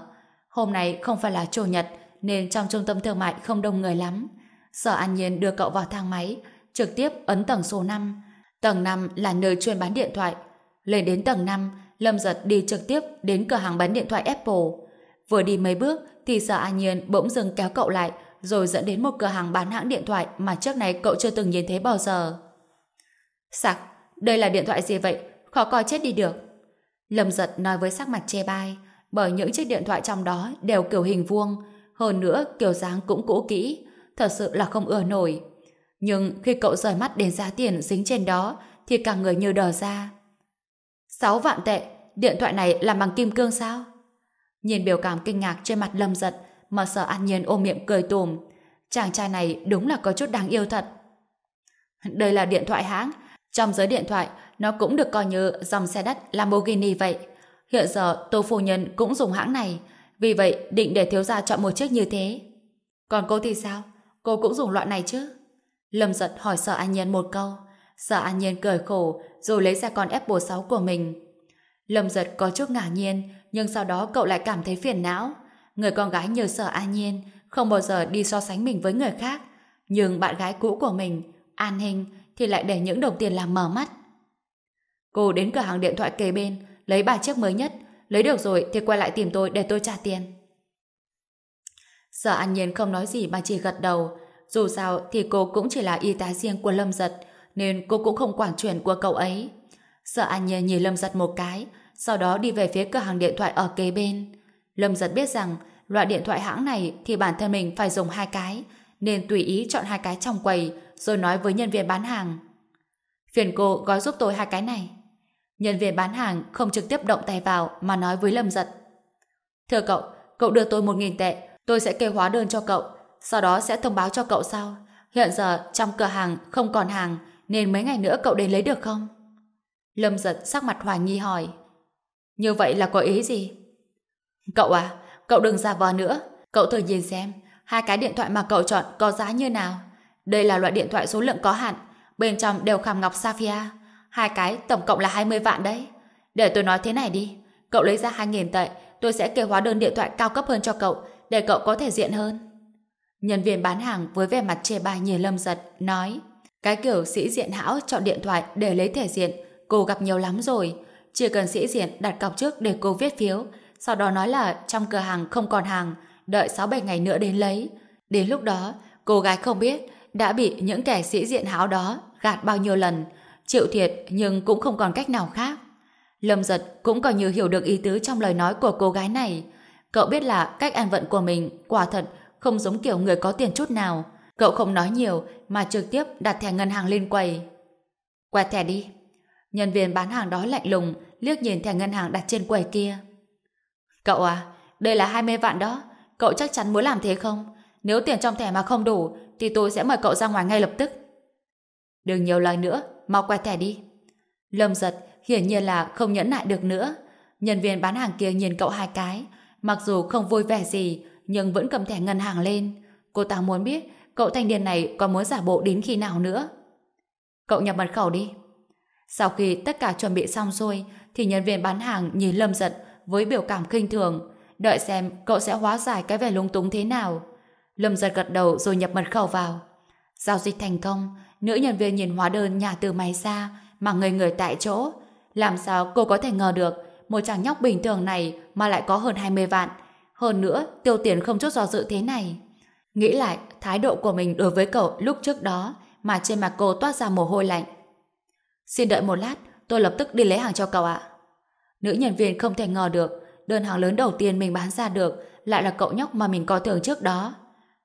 Speaker 1: Hôm nay không phải là chủ nhật, nên trong trung tâm thương mại không đông người lắm. Sở An Nhiên đưa cậu vào thang máy, trực tiếp ấn tầng số 5. Tầng 5 là nơi chuyên bán điện thoại. Lên đến tầng 5, Lâm giật đi trực tiếp đến cửa hàng bán điện thoại Apple. Vừa đi mấy bước thì Sở An Nhiên bỗng dừng kéo cậu lại rồi dẫn đến một cửa hàng bán hãng điện thoại mà trước này cậu chưa từng nhìn thấy bao giờ. Sạc, đây là điện thoại gì vậy? Khó coi chết đi được. Lâm giật nói với sắc mặt chê bai, bởi những chiếc điện thoại trong đó đều kiểu hình vuông, hơn nữa kiểu dáng cũng cũ kỹ, thật sự là không ưa nổi. Nhưng khi cậu rời mắt đến giá tiền dính trên đó, thì cả người như đờ ra. 6 vạn tệ, điện thoại này làm bằng kim cương sao? Nhìn biểu cảm kinh ngạc trên mặt lâm giật, mà sợ an nhiên ôm miệng cười tùm. Chàng trai này đúng là có chút đáng yêu thật. Đây là điện thoại hãng, trong giới điện thoại, nó cũng được coi như dòng xe đắt Lamborghini vậy. Hiện giờ Tô Phu Nhân cũng dùng hãng này, vì vậy định để thiếu gia chọn một chiếc như thế. Còn cô thì sao? Cô cũng dùng loại này chứ? Lâm giật hỏi sợ an nhiên một câu. Sợ an nhiên cười khổ rồi lấy ra con Apple 6 của mình. Lâm giật có chút ngạc nhiên nhưng sau đó cậu lại cảm thấy phiền não. Người con gái như sợ an nhiên không bao giờ đi so sánh mình với người khác. Nhưng bạn gái cũ của mình, An Hình, thì lại để những đồng tiền làm mở mắt. Cô đến cửa hàng điện thoại kề bên, lấy ba chiếc mới nhất, lấy được rồi thì quay lại tìm tôi để tôi trả tiền. Sở An Nhiên không nói gì mà chỉ gật đầu. Dù sao thì cô cũng chỉ là y tá riêng của Lâm Giật, nên cô cũng không quản chuyện của cậu ấy. Sở An Nhiên nhìn Lâm Giật một cái, sau đó đi về phía cửa hàng điện thoại ở kế bên. Lâm Giật biết rằng loại điện thoại hãng này thì bản thân mình phải dùng hai cái, nên tùy ý chọn hai cái trong quầy, rồi nói với nhân viên bán hàng. Phiền cô gói giúp tôi hai cái này. Nhân viên bán hàng không trực tiếp động tay vào mà nói với Lâm Giật. Thưa cậu, cậu đưa tôi một nghìn tệ, tôi sẽ kê hóa đơn cho cậu, sau đó sẽ thông báo cho cậu sau. Hiện giờ trong cửa hàng không còn hàng, nên mấy ngày nữa cậu đến lấy được không? Lâm Giật sắc mặt hoài nghi hỏi. Như vậy là có ý gì? Cậu à, cậu đừng giả vờ nữa. Cậu thử nhìn xem, hai cái điện thoại mà cậu chọn có giá như nào. Đây là loại điện thoại số lượng có hạn, bên trong đều khảm ngọc sapphire. Hai cái tổng cộng là 20 vạn đấy. Để tôi nói thế này đi, cậu lấy ra 2.000 tệ, tôi sẽ kê hóa đơn điện thoại cao cấp hơn cho cậu, để cậu có thể diện hơn. Nhân viên bán hàng với vẻ mặt chê bai nhìn Lâm Giật, nói cái kiểu sĩ diện hão chọn điện thoại để lấy thể diện, cô gặp nhiều lắm rồi. Chỉ cần sĩ diện đặt cọc trước để cô viết phiếu, sau đó nói là trong cửa hàng không còn hàng, đợi 6-7 ngày nữa đến lấy. Đến lúc đó, cô gái không biết đã bị những kẻ sĩ diện háo đó gạt bao nhiêu lần, chịu thiệt nhưng cũng không còn cách nào khác. Lâm giật cũng coi như hiểu được ý tứ trong lời nói của cô gái này. Cậu biết là cách ăn vận của mình quả thật không giống kiểu người có tiền chút nào. Cậu không nói nhiều mà trực tiếp đặt thẻ ngân hàng lên quầy. Quẹt thẻ đi. Nhân viên bán hàng đó lạnh lùng liếc nhìn thẻ ngân hàng đặt trên quầy kia. Cậu à, đây là 20 vạn đó. Cậu chắc chắn muốn làm thế không? Nếu tiền trong thẻ mà không đủ thì tôi sẽ mời cậu ra ngoài ngay lập tức. Đừng nhiều lời nữa, mau quay thẻ đi. Lâm giật hiển nhiên là không nhẫn nại được nữa. Nhân viên bán hàng kia nhìn cậu hai cái, mặc dù không vui vẻ gì, nhưng vẫn cầm thẻ ngân hàng lên. Cô ta muốn biết cậu thanh niên này còn muốn giả bộ đến khi nào nữa. Cậu nhập mật khẩu đi. Sau khi tất cả chuẩn bị xong xuôi, thì nhân viên bán hàng nhìn Lâm giật với biểu cảm khinh thường, đợi xem cậu sẽ hóa giải cái vẻ lung túng thế nào. Lâm giật gật đầu rồi nhập mật khẩu vào. Giao dịch thành công, nữ nhân viên nhìn hóa đơn nhà từ máy ra mà người người tại chỗ. Làm sao cô có thể ngờ được một chàng nhóc bình thường này mà lại có hơn 20 vạn. Hơn nữa, tiêu tiền không chút do dự thế này. Nghĩ lại thái độ của mình đối với cậu lúc trước đó mà trên mặt cô toát ra mồ hôi lạnh. Xin đợi một lát, tôi lập tức đi lấy hàng cho cậu ạ. Nữ nhân viên không thể ngờ được đơn hàng lớn đầu tiên mình bán ra được lại là cậu nhóc mà mình coi thường trước đó.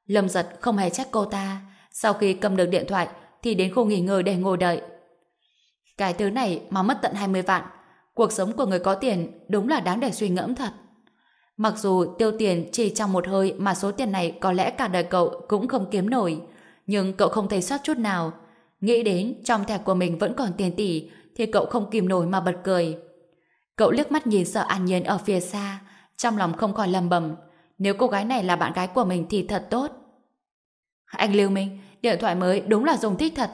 Speaker 1: Lâm giật không hề trách cô ta. Sau khi cầm được điện thoại thì đến khu nghỉ ngơi để ngồi đợi. Cái thứ này mà mất tận 20 vạn. Cuộc sống của người có tiền đúng là đáng để suy ngẫm thật. Mặc dù tiêu tiền chỉ trong một hơi mà số tiền này có lẽ cả đời cậu cũng không kiếm nổi. Nhưng cậu không thấy sót chút nào. Nghĩ đến trong thẻ của mình vẫn còn tiền tỷ thì cậu không kìm nổi mà bật cười. Cậu liếc mắt nhìn sợ an nhiên ở phía xa trong lòng không khỏi lầm bầm nếu cô gái này là bạn gái của mình thì thật tốt. Anh Lưu Minh, điện thoại mới đúng là dùng thích thật.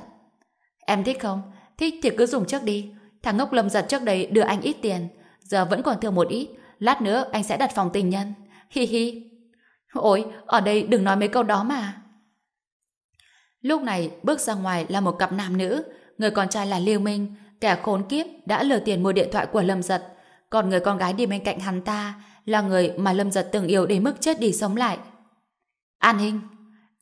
Speaker 1: Em thích không? Thích thì cứ dùng trước đi. Thằng ngốc lâm giật trước đây đưa anh ít tiền. Giờ vẫn còn thừa một ít. Lát nữa anh sẽ đặt phòng tình nhân. Hi hi. Ôi, ở đây đừng nói mấy câu đó mà. Lúc này, bước ra ngoài là một cặp nam nữ. Người con trai là liêu Minh, kẻ khốn kiếp đã lừa tiền mua điện thoại của Lâm Giật. Còn người con gái đi bên cạnh hắn ta là người mà Lâm Giật từng yêu đến mức chết đi sống lại. An Hinh.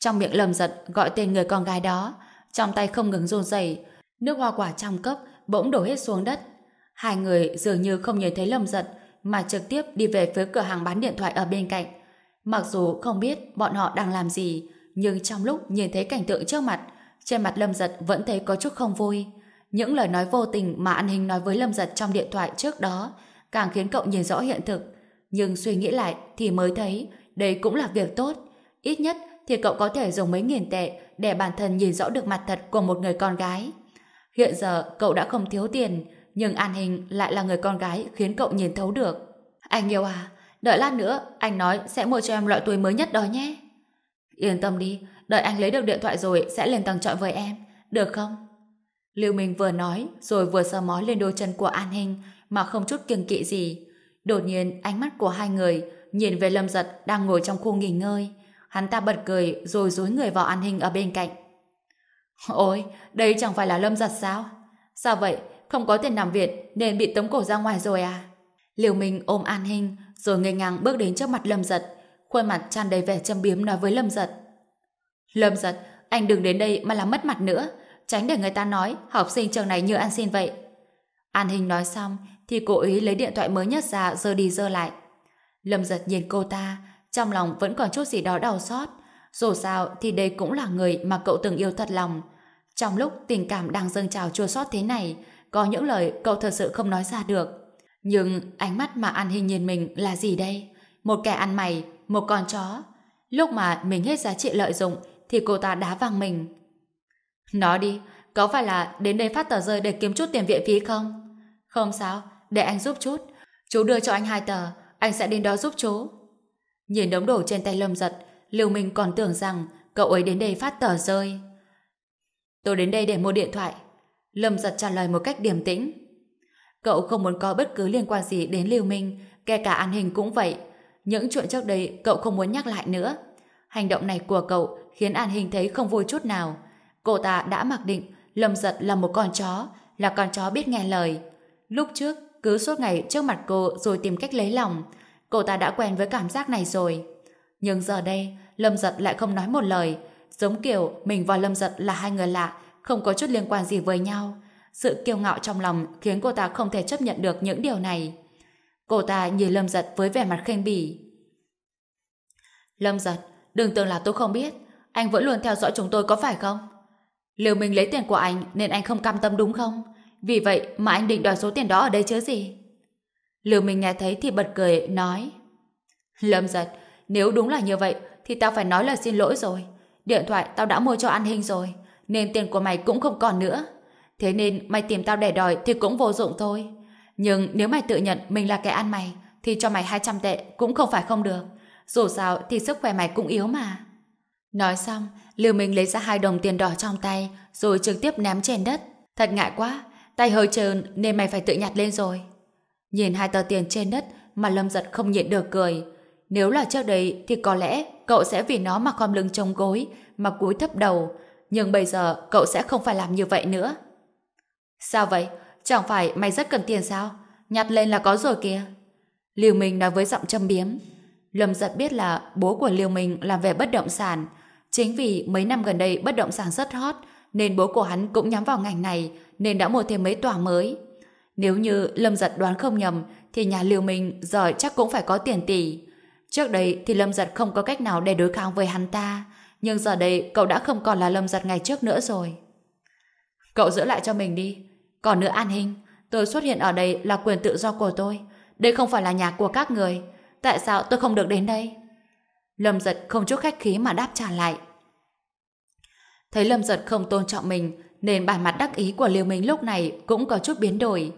Speaker 1: Trong miệng Lâm Giật gọi tên người con gái đó, trong tay không ngừng run rẩy, nước hoa quả trong cốc bỗng đổ hết xuống đất. Hai người dường như không nhìn thấy Lâm Giật, mà trực tiếp đi về phía cửa hàng bán điện thoại ở bên cạnh. Mặc dù không biết bọn họ đang làm gì, nhưng trong lúc nhìn thấy cảnh tượng trước mặt, trên mặt Lâm Giật vẫn thấy có chút không vui. Những lời nói vô tình mà An Hình nói với Lâm Giật trong điện thoại trước đó càng khiến cậu nhìn rõ hiện thực. Nhưng suy nghĩ lại thì mới thấy đây cũng là việc tốt. Ít nhất thì cậu có thể dùng mấy nghìn tệ để bản thân nhìn rõ được mặt thật của một người con gái. Hiện giờ cậu đã không thiếu tiền, nhưng An Hình lại là người con gái khiến cậu nhìn thấu được. Anh yêu à, đợi lát nữa anh nói sẽ mua cho em loại túi mới nhất đó nhé. Yên tâm đi, đợi anh lấy được điện thoại rồi sẽ lên tầng chọn với em, được không? Lưu Minh vừa nói rồi vừa sờ mó lên đôi chân của An hình mà không chút kiêng kỵ gì. Đột nhiên ánh mắt của hai người nhìn về Lâm Giật đang ngồi trong khu nghỉ ngơi. Hắn ta bật cười rồi dối người vào An Hinh ở bên cạnh. Ôi, đây chẳng phải là Lâm Giật sao? Sao vậy? Không có tiền nằm viện nên bị tống cổ ra ngoài rồi à? Liều Minh ôm An Hinh rồi ngây ngang bước đến trước mặt Lâm Giật. Khuôn mặt tràn đầy vẻ châm biếm nói với Lâm Giật. Lâm Giật, anh đừng đến đây mà làm mất mặt nữa. Tránh để người ta nói học sinh trường này như ăn xin vậy. An Hinh nói xong thì cô ý lấy điện thoại mới nhất ra giơ đi giơ lại. Lâm Giật nhìn cô ta trong lòng vẫn còn chút gì đó đau xót. Dù sao thì đây cũng là người mà cậu từng yêu thật lòng. Trong lúc tình cảm đang dâng trào chua xót thế này, có những lời cậu thật sự không nói ra được. Nhưng ánh mắt mà An Hình nhìn mình là gì đây? Một kẻ ăn mày, một con chó. Lúc mà mình hết giá trị lợi dụng thì cô ta đá văng mình. Nói đi, có phải là đến đây phát tờ rơi để kiếm chút tiền viện phí không? Không sao, để anh giúp chút. Chú đưa cho anh hai tờ, anh sẽ đến đó giúp chú. Nhìn đống đồ trên tay Lâm Giật, Lưu Minh còn tưởng rằng cậu ấy đến đây phát tờ rơi. Tôi đến đây để mua điện thoại. Lâm Giật trả lời một cách điềm tĩnh. Cậu không muốn có bất cứ liên quan gì đến Lưu Minh, kể cả an hình cũng vậy. Những chuyện trước đây cậu không muốn nhắc lại nữa. Hành động này của cậu khiến an hình thấy không vui chút nào. Cô ta đã mặc định Lâm Giật là một con chó, là con chó biết nghe lời. Lúc trước, cứ suốt ngày trước mặt cô rồi tìm cách lấy lòng. Cô ta đã quen với cảm giác này rồi. Nhưng giờ đây, Lâm Giật lại không nói một lời, giống kiểu mình và Lâm Giật là hai người lạ, không có chút liên quan gì với nhau. Sự kiêu ngạo trong lòng khiến cô ta không thể chấp nhận được những điều này. Cô ta nhìn Lâm Giật với vẻ mặt khinh bỉ. Lâm Giật, đừng tưởng là tôi không biết. Anh vẫn luôn theo dõi chúng tôi có phải không? Liều mình lấy tiền của anh nên anh không cam tâm đúng không? Vì vậy mà anh định đòi số tiền đó ở đây chứ gì? Lưu mình nghe thấy thì bật cười, nói Lâm Giật, nếu đúng là như vậy thì tao phải nói lời xin lỗi rồi. Điện thoại tao đã mua cho an hình rồi nên tiền của mày cũng không còn nữa. Thế nên mày tìm tao để đòi thì cũng vô dụng thôi. Nhưng nếu mày tự nhận mình là kẻ ăn mày thì cho mày 200 tệ cũng không phải không được. Dù sao thì sức khỏe mày cũng yếu mà. Nói xong, Lưu Minh lấy ra hai đồng tiền đỏ trong tay rồi trực tiếp ném trên đất. Thật ngại quá, tay hơi trơn nên mày phải tự nhặt lên rồi. Nhìn hai tờ tiền trên đất mà Lâm giật không nhịn được cười. Nếu là trước đây thì có lẽ cậu sẽ vì nó mà khom lưng trông gối, mà cúi thấp đầu. Nhưng bây giờ cậu sẽ không phải làm như vậy nữa. Sao vậy? Chẳng phải mày rất cần tiền sao? Nhặt lên là có rồi kìa. Liêu Minh nói với giọng châm biếm. Lâm giật biết là bố của Liêu Minh làm về bất động sản. Chính vì mấy năm gần đây bất động sản rất hot, nên bố của hắn cũng nhắm vào ngành này, nên đã mua thêm mấy tòa mới. Nếu như Lâm giật đoán không nhầm thì nhà Liêu Minh giỏi chắc cũng phải có tiền tỷ. Trước đây thì Lâm giật không có cách nào để đối kháng với hắn ta nhưng giờ đây cậu đã không còn là Lâm giật ngày trước nữa rồi. Cậu giữ lại cho mình đi còn nữa an hinh tôi xuất hiện ở đây là quyền tự do của tôi. Đây không phải là nhà của các người. Tại sao tôi không được đến đây? Lâm giật không chút khách khí mà đáp trả lại. Thấy Lâm giật không tôn trọng mình, nên bản mặt đắc ý của Liêu Minh lúc này cũng có chút biến đổi.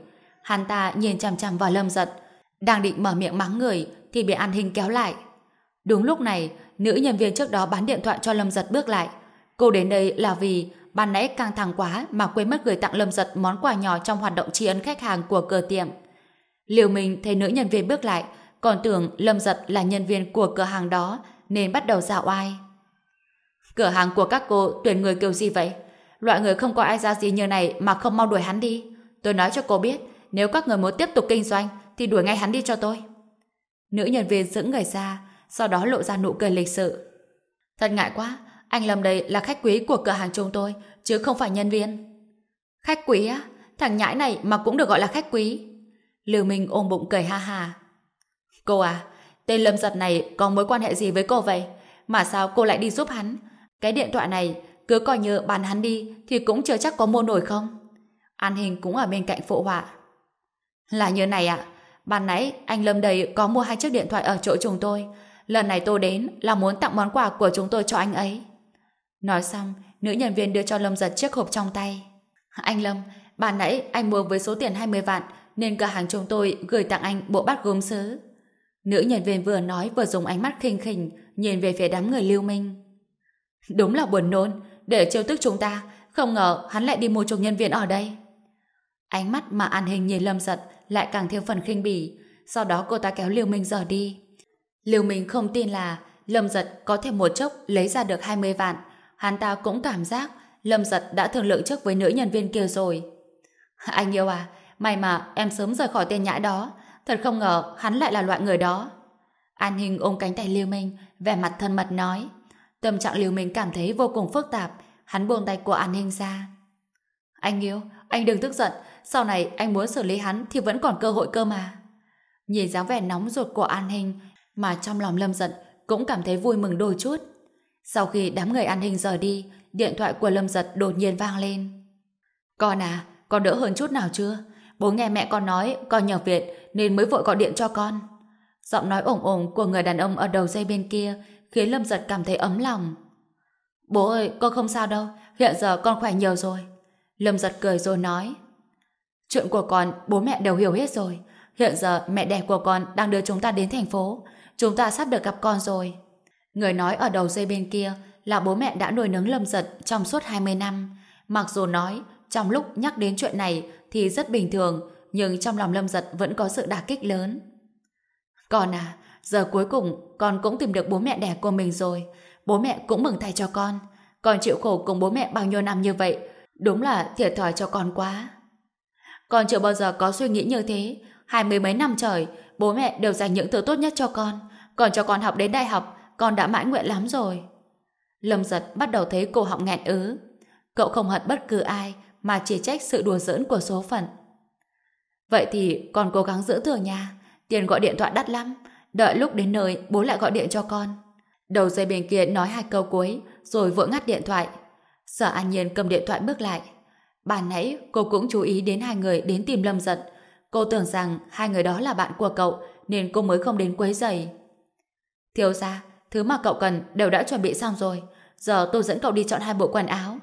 Speaker 1: Hắn ta nhìn chằm chằm vào Lâm giật, đang định mở miệng mắng người thì bị an hình kéo lại. Đúng lúc này, nữ nhân viên trước đó bán điện thoại cho Lâm giật bước lại. Cô đến đây là vì ban nãy căng thẳng quá mà quên mất gửi tặng Lâm Giật món quà nhỏ trong hoạt động tri ân khách hàng của cửa tiệm. Liều mình thấy nữ nhân viên bước lại, còn tưởng Lâm Giật là nhân viên của cửa hàng đó nên bắt đầu dạo ai. Cửa hàng của các cô tuyển người kiểu gì vậy? Loại người không có ai ra gì như này mà không mau đuổi hắn đi. Tôi nói cho cô biết, nếu các người muốn tiếp tục kinh doanh thì đuổi ngay hắn đi cho tôi. Nữ nhân viên dững người ra, sau đó lộ ra nụ cười lịch sự. Thật ngại quá, anh Lâm đây là khách quý của cửa hàng chúng tôi, chứ không phải nhân viên. Khách quý á? Thằng nhãi này mà cũng được gọi là khách quý. Lưu Minh ôm bụng cười ha ha. Cô à, tên Lâm giật này có mối quan hệ gì với cô vậy? Mà sao cô lại đi giúp hắn? Cái điện thoại này, cứ coi như bàn hắn đi thì cũng chưa chắc có mua nổi không? An Hình cũng ở bên cạnh phụ họa. Là như này ạ, ban nãy anh Lâm đầy có mua hai chiếc điện thoại ở chỗ chúng tôi. Lần này tôi đến là muốn tặng món quà của chúng tôi cho anh ấy. Nói xong, nữ nhân viên đưa cho Lâm giật chiếc hộp trong tay. Anh Lâm, ban nãy anh mua với số tiền 20 vạn nên cửa hàng chúng tôi gửi tặng anh bộ bát gốm sứ. Nữ nhân viên vừa nói vừa dùng ánh mắt khinh khỉnh nhìn về phía đám người lưu minh. Đúng là buồn nôn, để trêu tức chúng ta, không ngờ hắn lại đi mua chuộc nhân viên ở đây. Ánh mắt mà An Hình nhìn Lâm Giật lại càng thêm phần khinh bỉ, sau đó cô ta kéo Liêu Minh rời đi. Liêu Minh không tin là Lâm Giật có thể một chốc lấy ra được 20 vạn, hắn ta cũng cảm giác Lâm Giật đã thương lượng trước với nữ nhân viên kia rồi. Anh yêu à, may mà em sớm rời khỏi tên nhãi đó, thật không ngờ hắn lại là loại người đó. An Hình ôm cánh tay Liêu Minh, vẻ mặt thân mật nói. Tâm trạng Liêu Minh cảm thấy vô cùng phức tạp, hắn buông tay của An Hình ra. Anh yêu, anh đừng tức giận, sau này anh muốn xử lý hắn thì vẫn còn cơ hội cơ mà. Nhìn dáng vẻ nóng ruột của An Hình mà trong lòng Lâm giận cũng cảm thấy vui mừng đôi chút. Sau khi đám người An Hình rời đi, điện thoại của Lâm giật đột nhiên vang lên. Con à, con đỡ hơn chút nào chưa? Bố nghe mẹ con nói con nhờ viện nên mới vội gọi điện cho con. Giọng nói ổng ổng của người đàn ông ở đầu dây bên kia khiến Lâm giật cảm thấy ấm lòng. Bố ơi, con không sao đâu, hiện giờ con khỏe nhiều rồi. Lâm giật cười rồi nói. Chuyện của con, bố mẹ đều hiểu hết rồi. Hiện giờ mẹ đẻ của con đang đưa chúng ta đến thành phố. Chúng ta sắp được gặp con rồi. Người nói ở đầu dây bên kia là bố mẹ đã nuôi nấng Lâm Giật trong suốt 20 năm. Mặc dù nói, trong lúc nhắc đến chuyện này thì rất bình thường, nhưng trong lòng Lâm Giật vẫn có sự đả kích lớn. Con à, giờ cuối cùng con cũng tìm được bố mẹ đẻ của mình rồi. Bố mẹ cũng mừng thay cho con. Con chịu khổ cùng bố mẹ bao nhiêu năm như vậy, đúng là thiệt thòi cho con quá. Con chưa bao giờ có suy nghĩ như thế. Hai mươi mấy năm trời, bố mẹ đều dành những thứ tốt nhất cho con. Còn cho con học đến đại học, con đã mãi nguyện lắm rồi. Lâm giật bắt đầu thấy cổ họng nghẹn ứ. Cậu không hận bất cứ ai, mà chỉ trách sự đùa giỡn của số phận. Vậy thì con cố gắng giữ thừa nhà. Tiền gọi điện thoại đắt lắm. Đợi lúc đến nơi, bố lại gọi điện cho con. Đầu dây bên kia nói hai câu cuối, rồi vội ngắt điện thoại. Sở An Nhiên cầm điện thoại bước lại bạn nãy cô cũng chú ý đến hai người đến tìm Lâm Giật. Cô tưởng rằng hai người đó là bạn của cậu nên cô mới không đến quấy giày. Thiếu ra, thứ mà cậu cần đều đã chuẩn bị xong rồi. Giờ tôi dẫn cậu đi chọn hai bộ quần áo.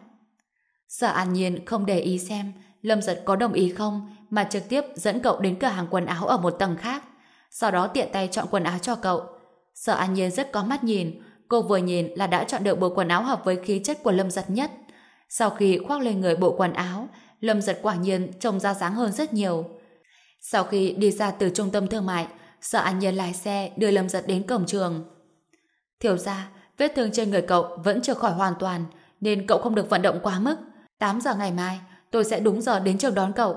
Speaker 1: Sở An Nhiên không để ý xem Lâm Giật có đồng ý không mà trực tiếp dẫn cậu đến cửa hàng quần áo ở một tầng khác. Sau đó tiện tay chọn quần áo cho cậu. Sở An Nhiên rất có mắt nhìn. Cô vừa nhìn là đã chọn được bộ quần áo hợp với khí chất của Lâm Giật nhất. Sau khi khoác lên người bộ quần áo, Lâm giật quả nhiên trông ra dáng hơn rất nhiều. Sau khi đi ra từ trung tâm thương mại, Sở An Nhiên lái xe đưa Lâm giật đến cổng trường. Thiểu ra, vết thương trên người cậu vẫn chưa khỏi hoàn toàn, nên cậu không được vận động quá mức. 8 giờ ngày mai, tôi sẽ đúng giờ đến trường đón cậu.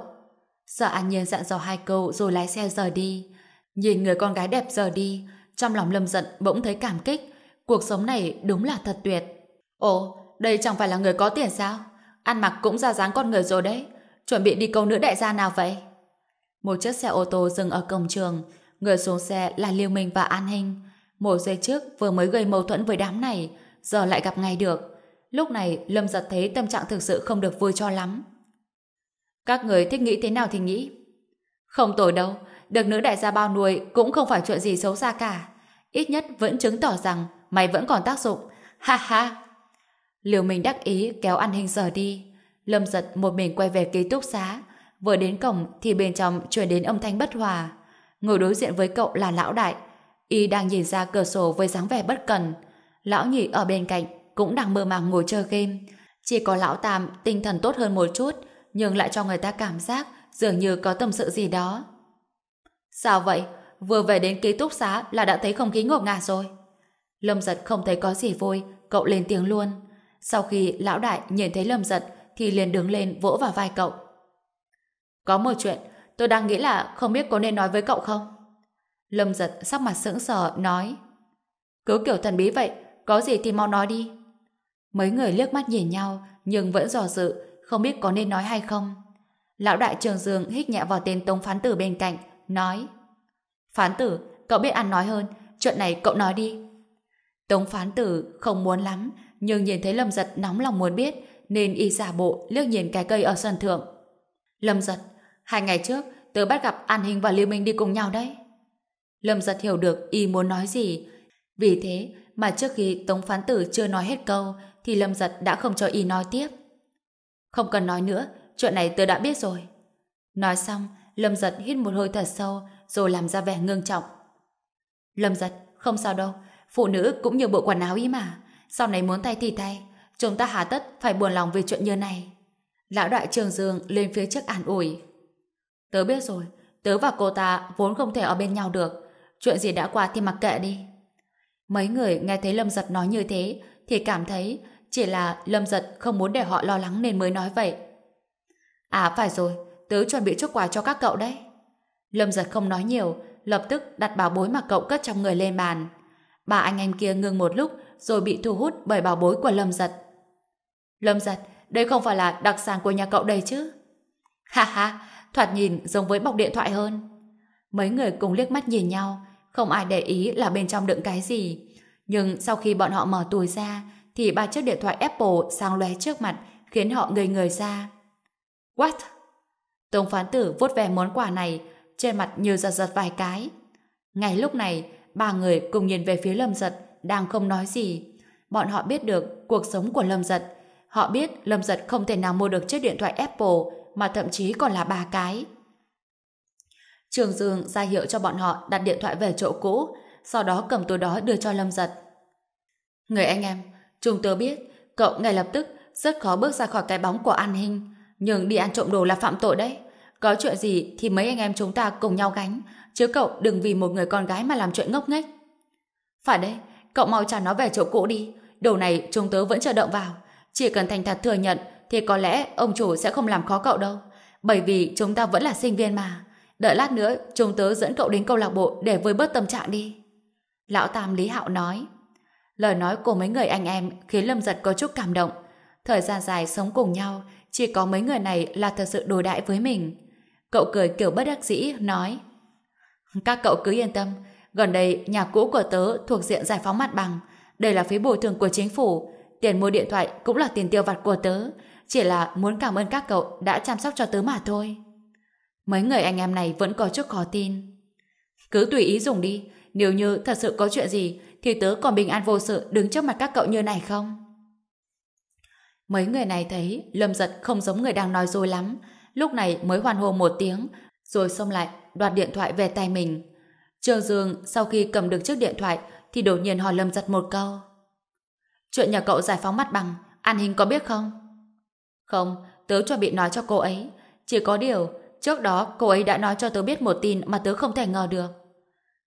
Speaker 1: Sở An Nhiên dặn dò hai câu rồi lái xe rời đi. Nhìn người con gái đẹp rời đi, trong lòng Lâm giận bỗng thấy cảm kích. Cuộc sống này đúng là thật tuyệt. Ồ, đây chẳng phải là người có tiền sao? Ăn mặc cũng ra dáng con người rồi đấy. Chuẩn bị đi câu nữ đại gia nào vậy? Một chiếc xe ô tô dừng ở cổng trường. Người xuống xe là Liêu Minh và An Hinh. Một giây trước vừa mới gây mâu thuẫn với đám này, giờ lại gặp ngay được. Lúc này Lâm giật thấy tâm trạng thực sự không được vui cho lắm. Các người thích nghĩ thế nào thì nghĩ. Không tồi đâu, được nữ đại gia bao nuôi cũng không phải chuyện gì xấu xa cả. Ít nhất vẫn chứng tỏ rằng mày vẫn còn tác dụng. Ha ha! Liều mình đắc ý kéo an hình giờ đi. Lâm giật một mình quay về ký túc xá. Vừa đến cổng thì bên trong truyền đến âm thanh bất hòa. Ngồi đối diện với cậu là lão đại. Y đang nhìn ra cửa sổ với dáng vẻ bất cần. Lão nhị ở bên cạnh cũng đang mơ màng ngồi chơi game. Chỉ có lão tam tinh thần tốt hơn một chút nhưng lại cho người ta cảm giác dường như có tâm sự gì đó. Sao vậy? Vừa về đến ký túc xá là đã thấy không khí ngột ngạt rồi. Lâm giật không thấy có gì vui, cậu lên tiếng luôn. Sau khi lão đại nhìn thấy Lâm Giật thì liền đứng lên vỗ vào vai cậu. Có một chuyện, tôi đang nghĩ là không biết có nên nói với cậu không? Lâm Giật sắc mặt sững sờ nói Cứ kiểu thần bí vậy, có gì thì mau nói đi. Mấy người liếc mắt nhìn nhau nhưng vẫn dò dự, không biết có nên nói hay không. Lão đại trường dương hít nhẹ vào tên Tống Phán Tử bên cạnh, nói Phán Tử, cậu biết ăn nói hơn, chuyện này cậu nói đi. Tống Phán Tử không muốn lắm, nhưng nhìn thấy Lâm Giật nóng lòng muốn biết, nên y giả bộ liếc nhìn cái cây ở sân thượng. Lâm Giật, hai ngày trước, tớ bắt gặp An Hình và Lưu Minh đi cùng nhau đấy. Lâm Giật hiểu được y muốn nói gì. Vì thế mà trước khi Tống Phán Tử chưa nói hết câu, thì Lâm Giật đã không cho y nói tiếp. Không cần nói nữa, chuyện này tớ đã biết rồi. Nói xong, Lâm Giật hít một hơi thật sâu, rồi làm ra vẻ ngưng trọng. Lâm Giật, không sao đâu, phụ nữ cũng như bộ quần áo ý mà sau này muốn thay thì thay, chúng ta hà tất phải buồn lòng vì chuyện như này. Lão đại trường dương lên phía trước an ủi. Tớ biết rồi, tớ và cô ta vốn không thể ở bên nhau được. Chuyện gì đã qua thì mặc kệ đi. Mấy người nghe thấy Lâm Giật nói như thế thì cảm thấy chỉ là Lâm Giật không muốn để họ lo lắng nên mới nói vậy. À phải rồi, tớ chuẩn bị chút quà cho các cậu đấy. Lâm Giật không nói nhiều, lập tức đặt bảo bối mà cậu cất trong người lên bàn. Bà anh em kia ngưng một lúc rồi bị thu hút bởi bảo bối của Lâm Giật. Lâm Giật, đây không phải là đặc sản của nhà cậu đây chứ? Ha ha, thoạt nhìn giống với bọc điện thoại hơn. Mấy người cùng liếc mắt nhìn nhau, không ai để ý là bên trong đựng cái gì. Nhưng sau khi bọn họ mở túi ra, thì ba chiếc điện thoại Apple sang lóe trước mặt, khiến họ ngây người ra. What? Tống phán tử vuốt về món quà này, trên mặt như giật giật vài cái. Ngay lúc này, ba người cùng nhìn về phía Lâm Giật, đang không nói gì. Bọn họ biết được cuộc sống của Lâm Giật. Họ biết Lâm Giật không thể nào mua được chiếc điện thoại Apple, mà thậm chí còn là ba cái. Trường Dương ra hiệu cho bọn họ đặt điện thoại về chỗ cũ, sau đó cầm túi đó đưa cho Lâm Giật. Người anh em, chúng tớ biết, cậu ngay lập tức rất khó bước ra khỏi cái bóng của an Hinh. nhưng đi ăn trộm đồ là phạm tội đấy. Có chuyện gì thì mấy anh em chúng ta cùng nhau gánh, chứ cậu đừng vì một người con gái mà làm chuyện ngốc nghếch. Phải đấy, cậu mau trả nó về chỗ cũ đi, đồ này chúng tớ vẫn chờ động vào. Chỉ cần thành thật thừa nhận thì có lẽ ông chủ sẽ không làm khó cậu đâu. Bởi vì chúng ta vẫn là sinh viên mà. Đợi lát nữa chúng tớ dẫn cậu đến câu lạc bộ để vơi bớt tâm trạng đi. Lão Tam Lý Hạo nói. Lời nói của mấy người anh em khiến Lâm Giật có chút cảm động. Thời gian dài sống cùng nhau, chỉ có mấy người này là thật sự đối đại với mình. Cậu cười kiểu bất đắc dĩ, nói Các cậu cứ yên tâm, gần đây nhà cũ của tớ thuộc diện giải phóng mặt bằng. Đây là phí bồi thường của chính phủ. Tiền mua điện thoại cũng là tiền tiêu vặt của tớ. Chỉ là muốn cảm ơn các cậu đã chăm sóc cho tớ mà thôi. Mấy người anh em này vẫn có chút khó tin. Cứ tùy ý dùng đi, nếu như thật sự có chuyện gì thì tớ còn bình an vô sự đứng trước mặt các cậu như này không? Mấy người này thấy Lâm Giật không giống người đang nói dối lắm, lúc này mới hoàn hồ một tiếng, rồi xông lại đoạt điện thoại về tay mình. Trường Dương sau khi cầm được chiếc điện thoại thì đột nhiên hỏi Lâm Giật một câu. Chuyện nhà cậu giải phóng mặt bằng, An Hình có biết không? Không, tớ cho bị nói cho cô ấy. Chỉ có điều, trước đó cô ấy đã nói cho tớ biết một tin mà tớ không thể ngờ được.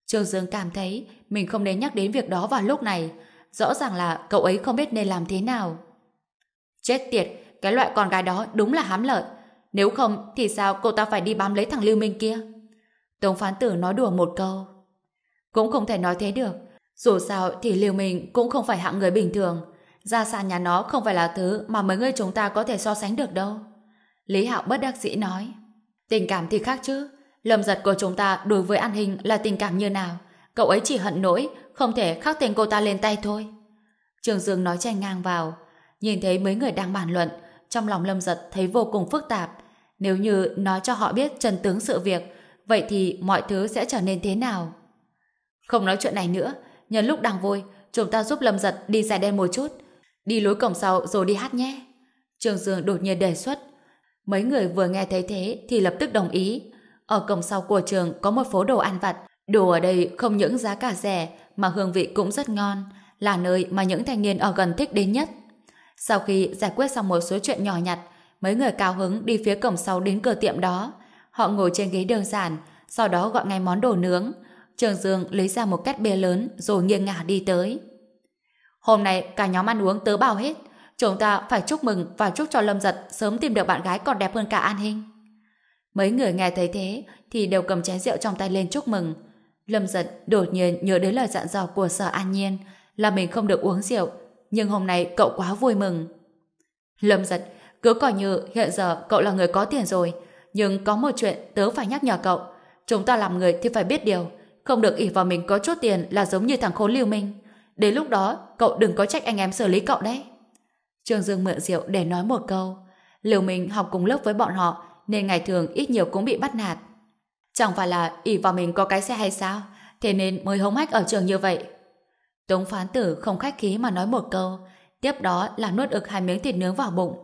Speaker 1: Trương Dương cảm thấy mình không nên nhắc đến việc đó vào lúc này. Rõ ràng là cậu ấy không biết nên làm thế nào. Chết tiệt, cái loại con gái đó đúng là hám lợi. Nếu không thì sao cô ta phải đi bám lấy thằng Lưu Minh kia? Tống phán tử nói đùa một câu. Cũng không thể nói thế được. Dù sao thì liều mình cũng không phải hạng người bình thường. Gia sản nhà nó không phải là thứ mà mấy người chúng ta có thể so sánh được đâu. Lý Hạo bất đắc dĩ nói. Tình cảm thì khác chứ. Lâm giật của chúng ta đối với An Hình là tình cảm như nào? Cậu ấy chỉ hận nỗi, không thể khắc tên cô ta lên tay thôi. Trường Dương nói chen ngang vào. Nhìn thấy mấy người đang bàn luận, trong lòng Lâm giật thấy vô cùng phức tạp. Nếu như nói cho họ biết trần tướng sự việc, vậy thì mọi thứ sẽ trở nên thế nào? Không nói chuyện này nữa, nhân lúc đang vui, chúng ta giúp Lâm giật đi giải đen một chút. Đi lối cổng sau rồi đi hát nhé. Trường Dương đột nhiên đề xuất. Mấy người vừa nghe thấy thế thì lập tức đồng ý. Ở cổng sau của trường có một phố đồ ăn vặt. Đồ ở đây không những giá cả rẻ mà hương vị cũng rất ngon, là nơi mà những thanh niên ở gần thích đến nhất. Sau khi giải quyết xong một số chuyện nhỏ nhặt, mấy người cao hứng đi phía cổng sau đến cửa tiệm đó. Họ ngồi trên ghế đơn giản, sau đó gọi ngay món đồ nướng. Trường Dương lấy ra một két bia lớn rồi nghiêng ngả đi tới. Hôm nay cả nhóm ăn uống tớ bao hết. Chúng ta phải chúc mừng và chúc cho Lâm Giật sớm tìm được bạn gái còn đẹp hơn cả An Hinh. Mấy người nghe thấy thế thì đều cầm chén rượu trong tay lên chúc mừng. Lâm Giật đột nhiên nhớ đến lời dặn dò của Sở An Nhiên là mình không được uống rượu, nhưng hôm nay cậu quá vui mừng. Lâm Giật, cứ coi như hiện giờ cậu là người có tiền rồi, nhưng có một chuyện tớ phải nhắc nhở cậu. Chúng ta làm người thì phải biết điều, không được ỉ vào mình có chút tiền là giống như thằng khốn lưu minh. Đến lúc đó, cậu đừng có trách anh em xử lý cậu đấy. Trương Dương mượn rượu để nói một câu. Liều Minh học cùng lớp với bọn họ, nên ngày thường ít nhiều cũng bị bắt nạt. Chẳng phải là ỉ vào mình có cái xe hay sao, thế nên mới hống hách ở trường như vậy. Tống phán tử không khách khí mà nói một câu, tiếp đó là nuốt ực hai miếng thịt nướng vào bụng.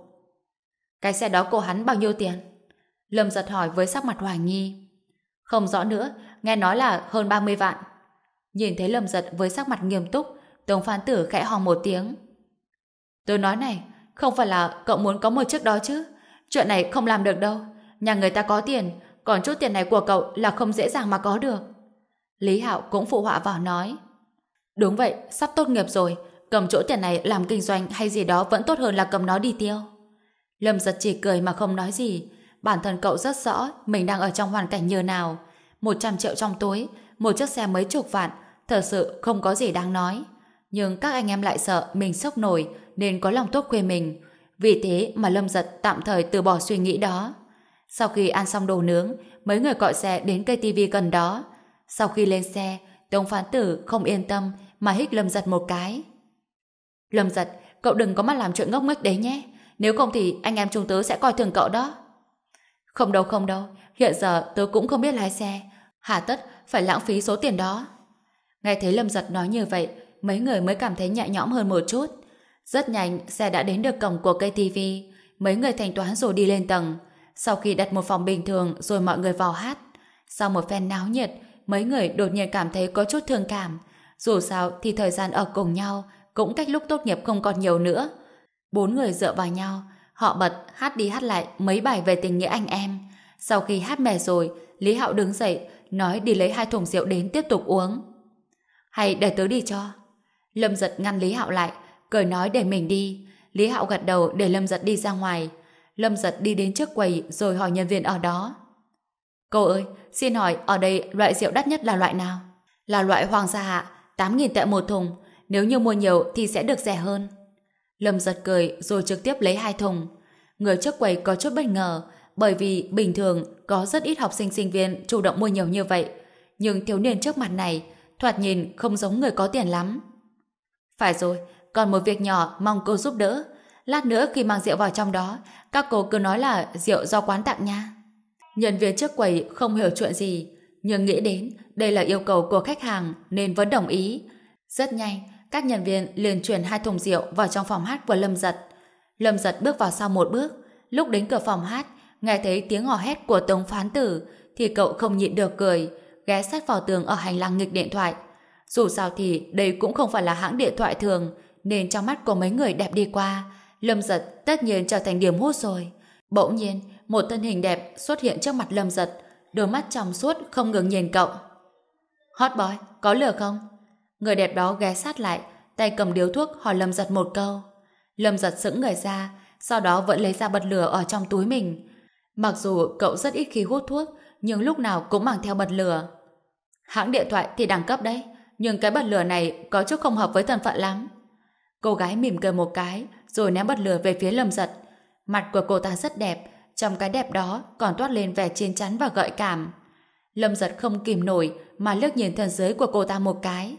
Speaker 1: Cái xe đó của hắn bao nhiêu tiền? Lâm giật hỏi với sắc mặt hoài nghi. Không rõ nữa, nghe nói là hơn 30 vạn. Nhìn thấy Lâm giật với sắc mặt nghiêm túc, Tống phán tử khẽ hò một tiếng. Tôi nói này, không phải là cậu muốn có một chiếc đó chứ. Chuyện này không làm được đâu. Nhà người ta có tiền, còn chút tiền này của cậu là không dễ dàng mà có được. Lý Hạo cũng phụ họa vào nói. Đúng vậy, sắp tốt nghiệp rồi, cầm chỗ tiền này làm kinh doanh hay gì đó vẫn tốt hơn là cầm nó đi tiêu. Lâm giật chỉ cười mà không nói gì. Bản thân cậu rất rõ mình đang ở trong hoàn cảnh như nào. 100 triệu trong túi, một chiếc xe mấy chục vạn, thật sự không có gì đáng nói. Nhưng các anh em lại sợ mình sốc nổi nên có lòng tốt khuyên mình. Vì thế mà Lâm giật tạm thời từ bỏ suy nghĩ đó. Sau khi ăn xong đồ nướng, mấy người gọi xe đến cây tivi gần đó. Sau khi lên xe, Tống Phán Tử không yên tâm mà hít Lâm giật một cái. Lâm giật, cậu đừng có mà làm chuyện ngốc nghếch đấy nhé. Nếu không thì anh em chúng tớ sẽ coi thường cậu đó. Không đâu không đâu, hiện giờ tớ cũng không biết lái xe. Hà tất phải lãng phí số tiền đó. Nghe thấy Lâm giật nói như vậy, mấy người mới cảm thấy nhẹ nhõm hơn một chút. Rất nhanh, xe đã đến được cổng của cây TV. Mấy người thanh toán rồi đi lên tầng. Sau khi đặt một phòng bình thường rồi mọi người vào hát. Sau một phen náo nhiệt, mấy người đột nhiên cảm thấy có chút thương cảm. Dù sao thì thời gian ở cùng nhau cũng cách lúc tốt nghiệp không còn nhiều nữa. Bốn người dựa vào nhau, họ bật hát đi hát lại mấy bài về tình nghĩa anh em. Sau khi hát mệt rồi, Lý Hạo đứng dậy, nói đi lấy hai thùng rượu đến tiếp tục uống. Hay để tớ đi cho. Lâm giật ngăn Lý Hạo lại, cười nói để mình đi. Lý Hạo gật đầu để Lâm giật đi ra ngoài. Lâm giật đi đến trước quầy rồi hỏi nhân viên ở đó. Cô ơi, xin hỏi ở đây loại rượu đắt nhất là loại nào? Là loại hoàng gia hạ, 8.000 tệ một thùng. Nếu như mua nhiều thì sẽ được rẻ hơn. Lâm giật cười rồi trực tiếp lấy hai thùng. Người trước quầy có chút bất ngờ bởi vì bình thường có rất ít học sinh sinh viên chủ động mua nhiều như vậy. Nhưng thiếu niên trước mặt này thoạt nhìn không giống người có tiền lắm. Phải rồi, còn một việc nhỏ mong cô giúp đỡ. Lát nữa khi mang rượu vào trong đó, các cô cứ nói là rượu do quán tặng nha. Nhân viên trước quầy không hiểu chuyện gì, nhưng nghĩ đến đây là yêu cầu của khách hàng nên vẫn đồng ý. Rất nhanh, các nhân viên liền chuyển hai thùng rượu vào trong phòng hát của Lâm Giật. Lâm Giật bước vào sau một bước, lúc đến cửa phòng hát, nghe thấy tiếng hò hét của Tống Phán Tử, thì cậu không nhịn được cười, ghé sát vào tường ở hành lang nghịch điện thoại. Dù sao thì đây cũng không phải là hãng điện thoại thường, nên trong mắt của mấy người đẹp đi qua, Lâm Giật tất nhiên trở thành điểm hút rồi. Bỗng nhiên, một thân hình đẹp xuất hiện trước mặt Lâm Giật, đôi mắt trong suốt không ngừng nhìn cậu. Hot boy, có lửa không? Người đẹp đó ghé sát lại, tay cầm điếu thuốc hỏi Lâm Giật một câu. Lâm Giật sững người ra, sau đó vẫn lấy ra bật lửa ở trong túi mình. Mặc dù cậu rất ít khi hút thuốc, nhưng lúc nào cũng mang theo bật lửa. Hãng điện thoại thì đẳng cấp đấy, nhưng cái bật lửa này có chút không hợp với thân phận lắm. Cô gái mỉm cười một cái, rồi ném bật lửa về phía Lâm Giật. Mặt của cô ta rất đẹp, trong cái đẹp đó còn toát lên vẻ chín chắn và gợi cảm. Lâm Giật không kìm nổi mà lướt nhìn thân dưới của cô ta một cái.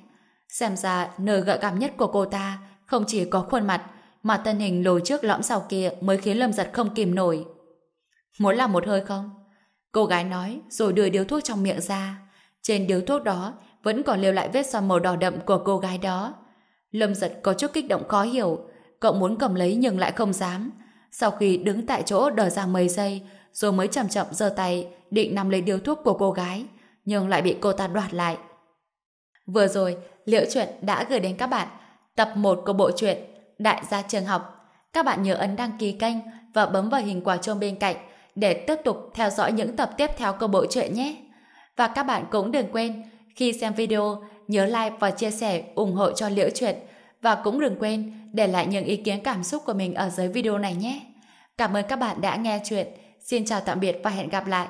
Speaker 1: Xem ra nơi gợi cảm nhất của cô ta không chỉ có khuôn mặt, mà thân hình lồi trước lõm sau kia mới khiến Lâm Giật không kìm nổi. Muốn làm một hơi không? Cô gái nói rồi đưa điếu thuốc trong miệng ra. Trên điếu thuốc đó vẫn còn lưu lại vết son màu đỏ đậm của cô gái đó. Lâm giật có chút kích động khó hiểu. Cậu muốn cầm lấy nhưng lại không dám. Sau khi đứng tại chỗ đờ ra mấy giây, rồi mới chậm chậm giơ tay định nằm lấy điếu thuốc của cô gái, nhưng lại bị cô ta đoạt lại. Vừa rồi, Liễu Chuyện đã gửi đến các bạn tập 1 của bộ truyện Đại gia trường học. Các bạn nhớ ấn đăng ký kênh và bấm vào hình quả chuông bên cạnh để tiếp tục theo dõi những tập tiếp theo của bộ truyện nhé. Và các bạn cũng đừng quên khi xem video nhớ like và chia sẻ ủng hộ cho Liễu Chuyện và cũng đừng quên để lại những ý kiến cảm xúc của mình ở dưới video này nhé. Cảm ơn các bạn đã nghe chuyện. Xin chào tạm biệt và hẹn gặp lại.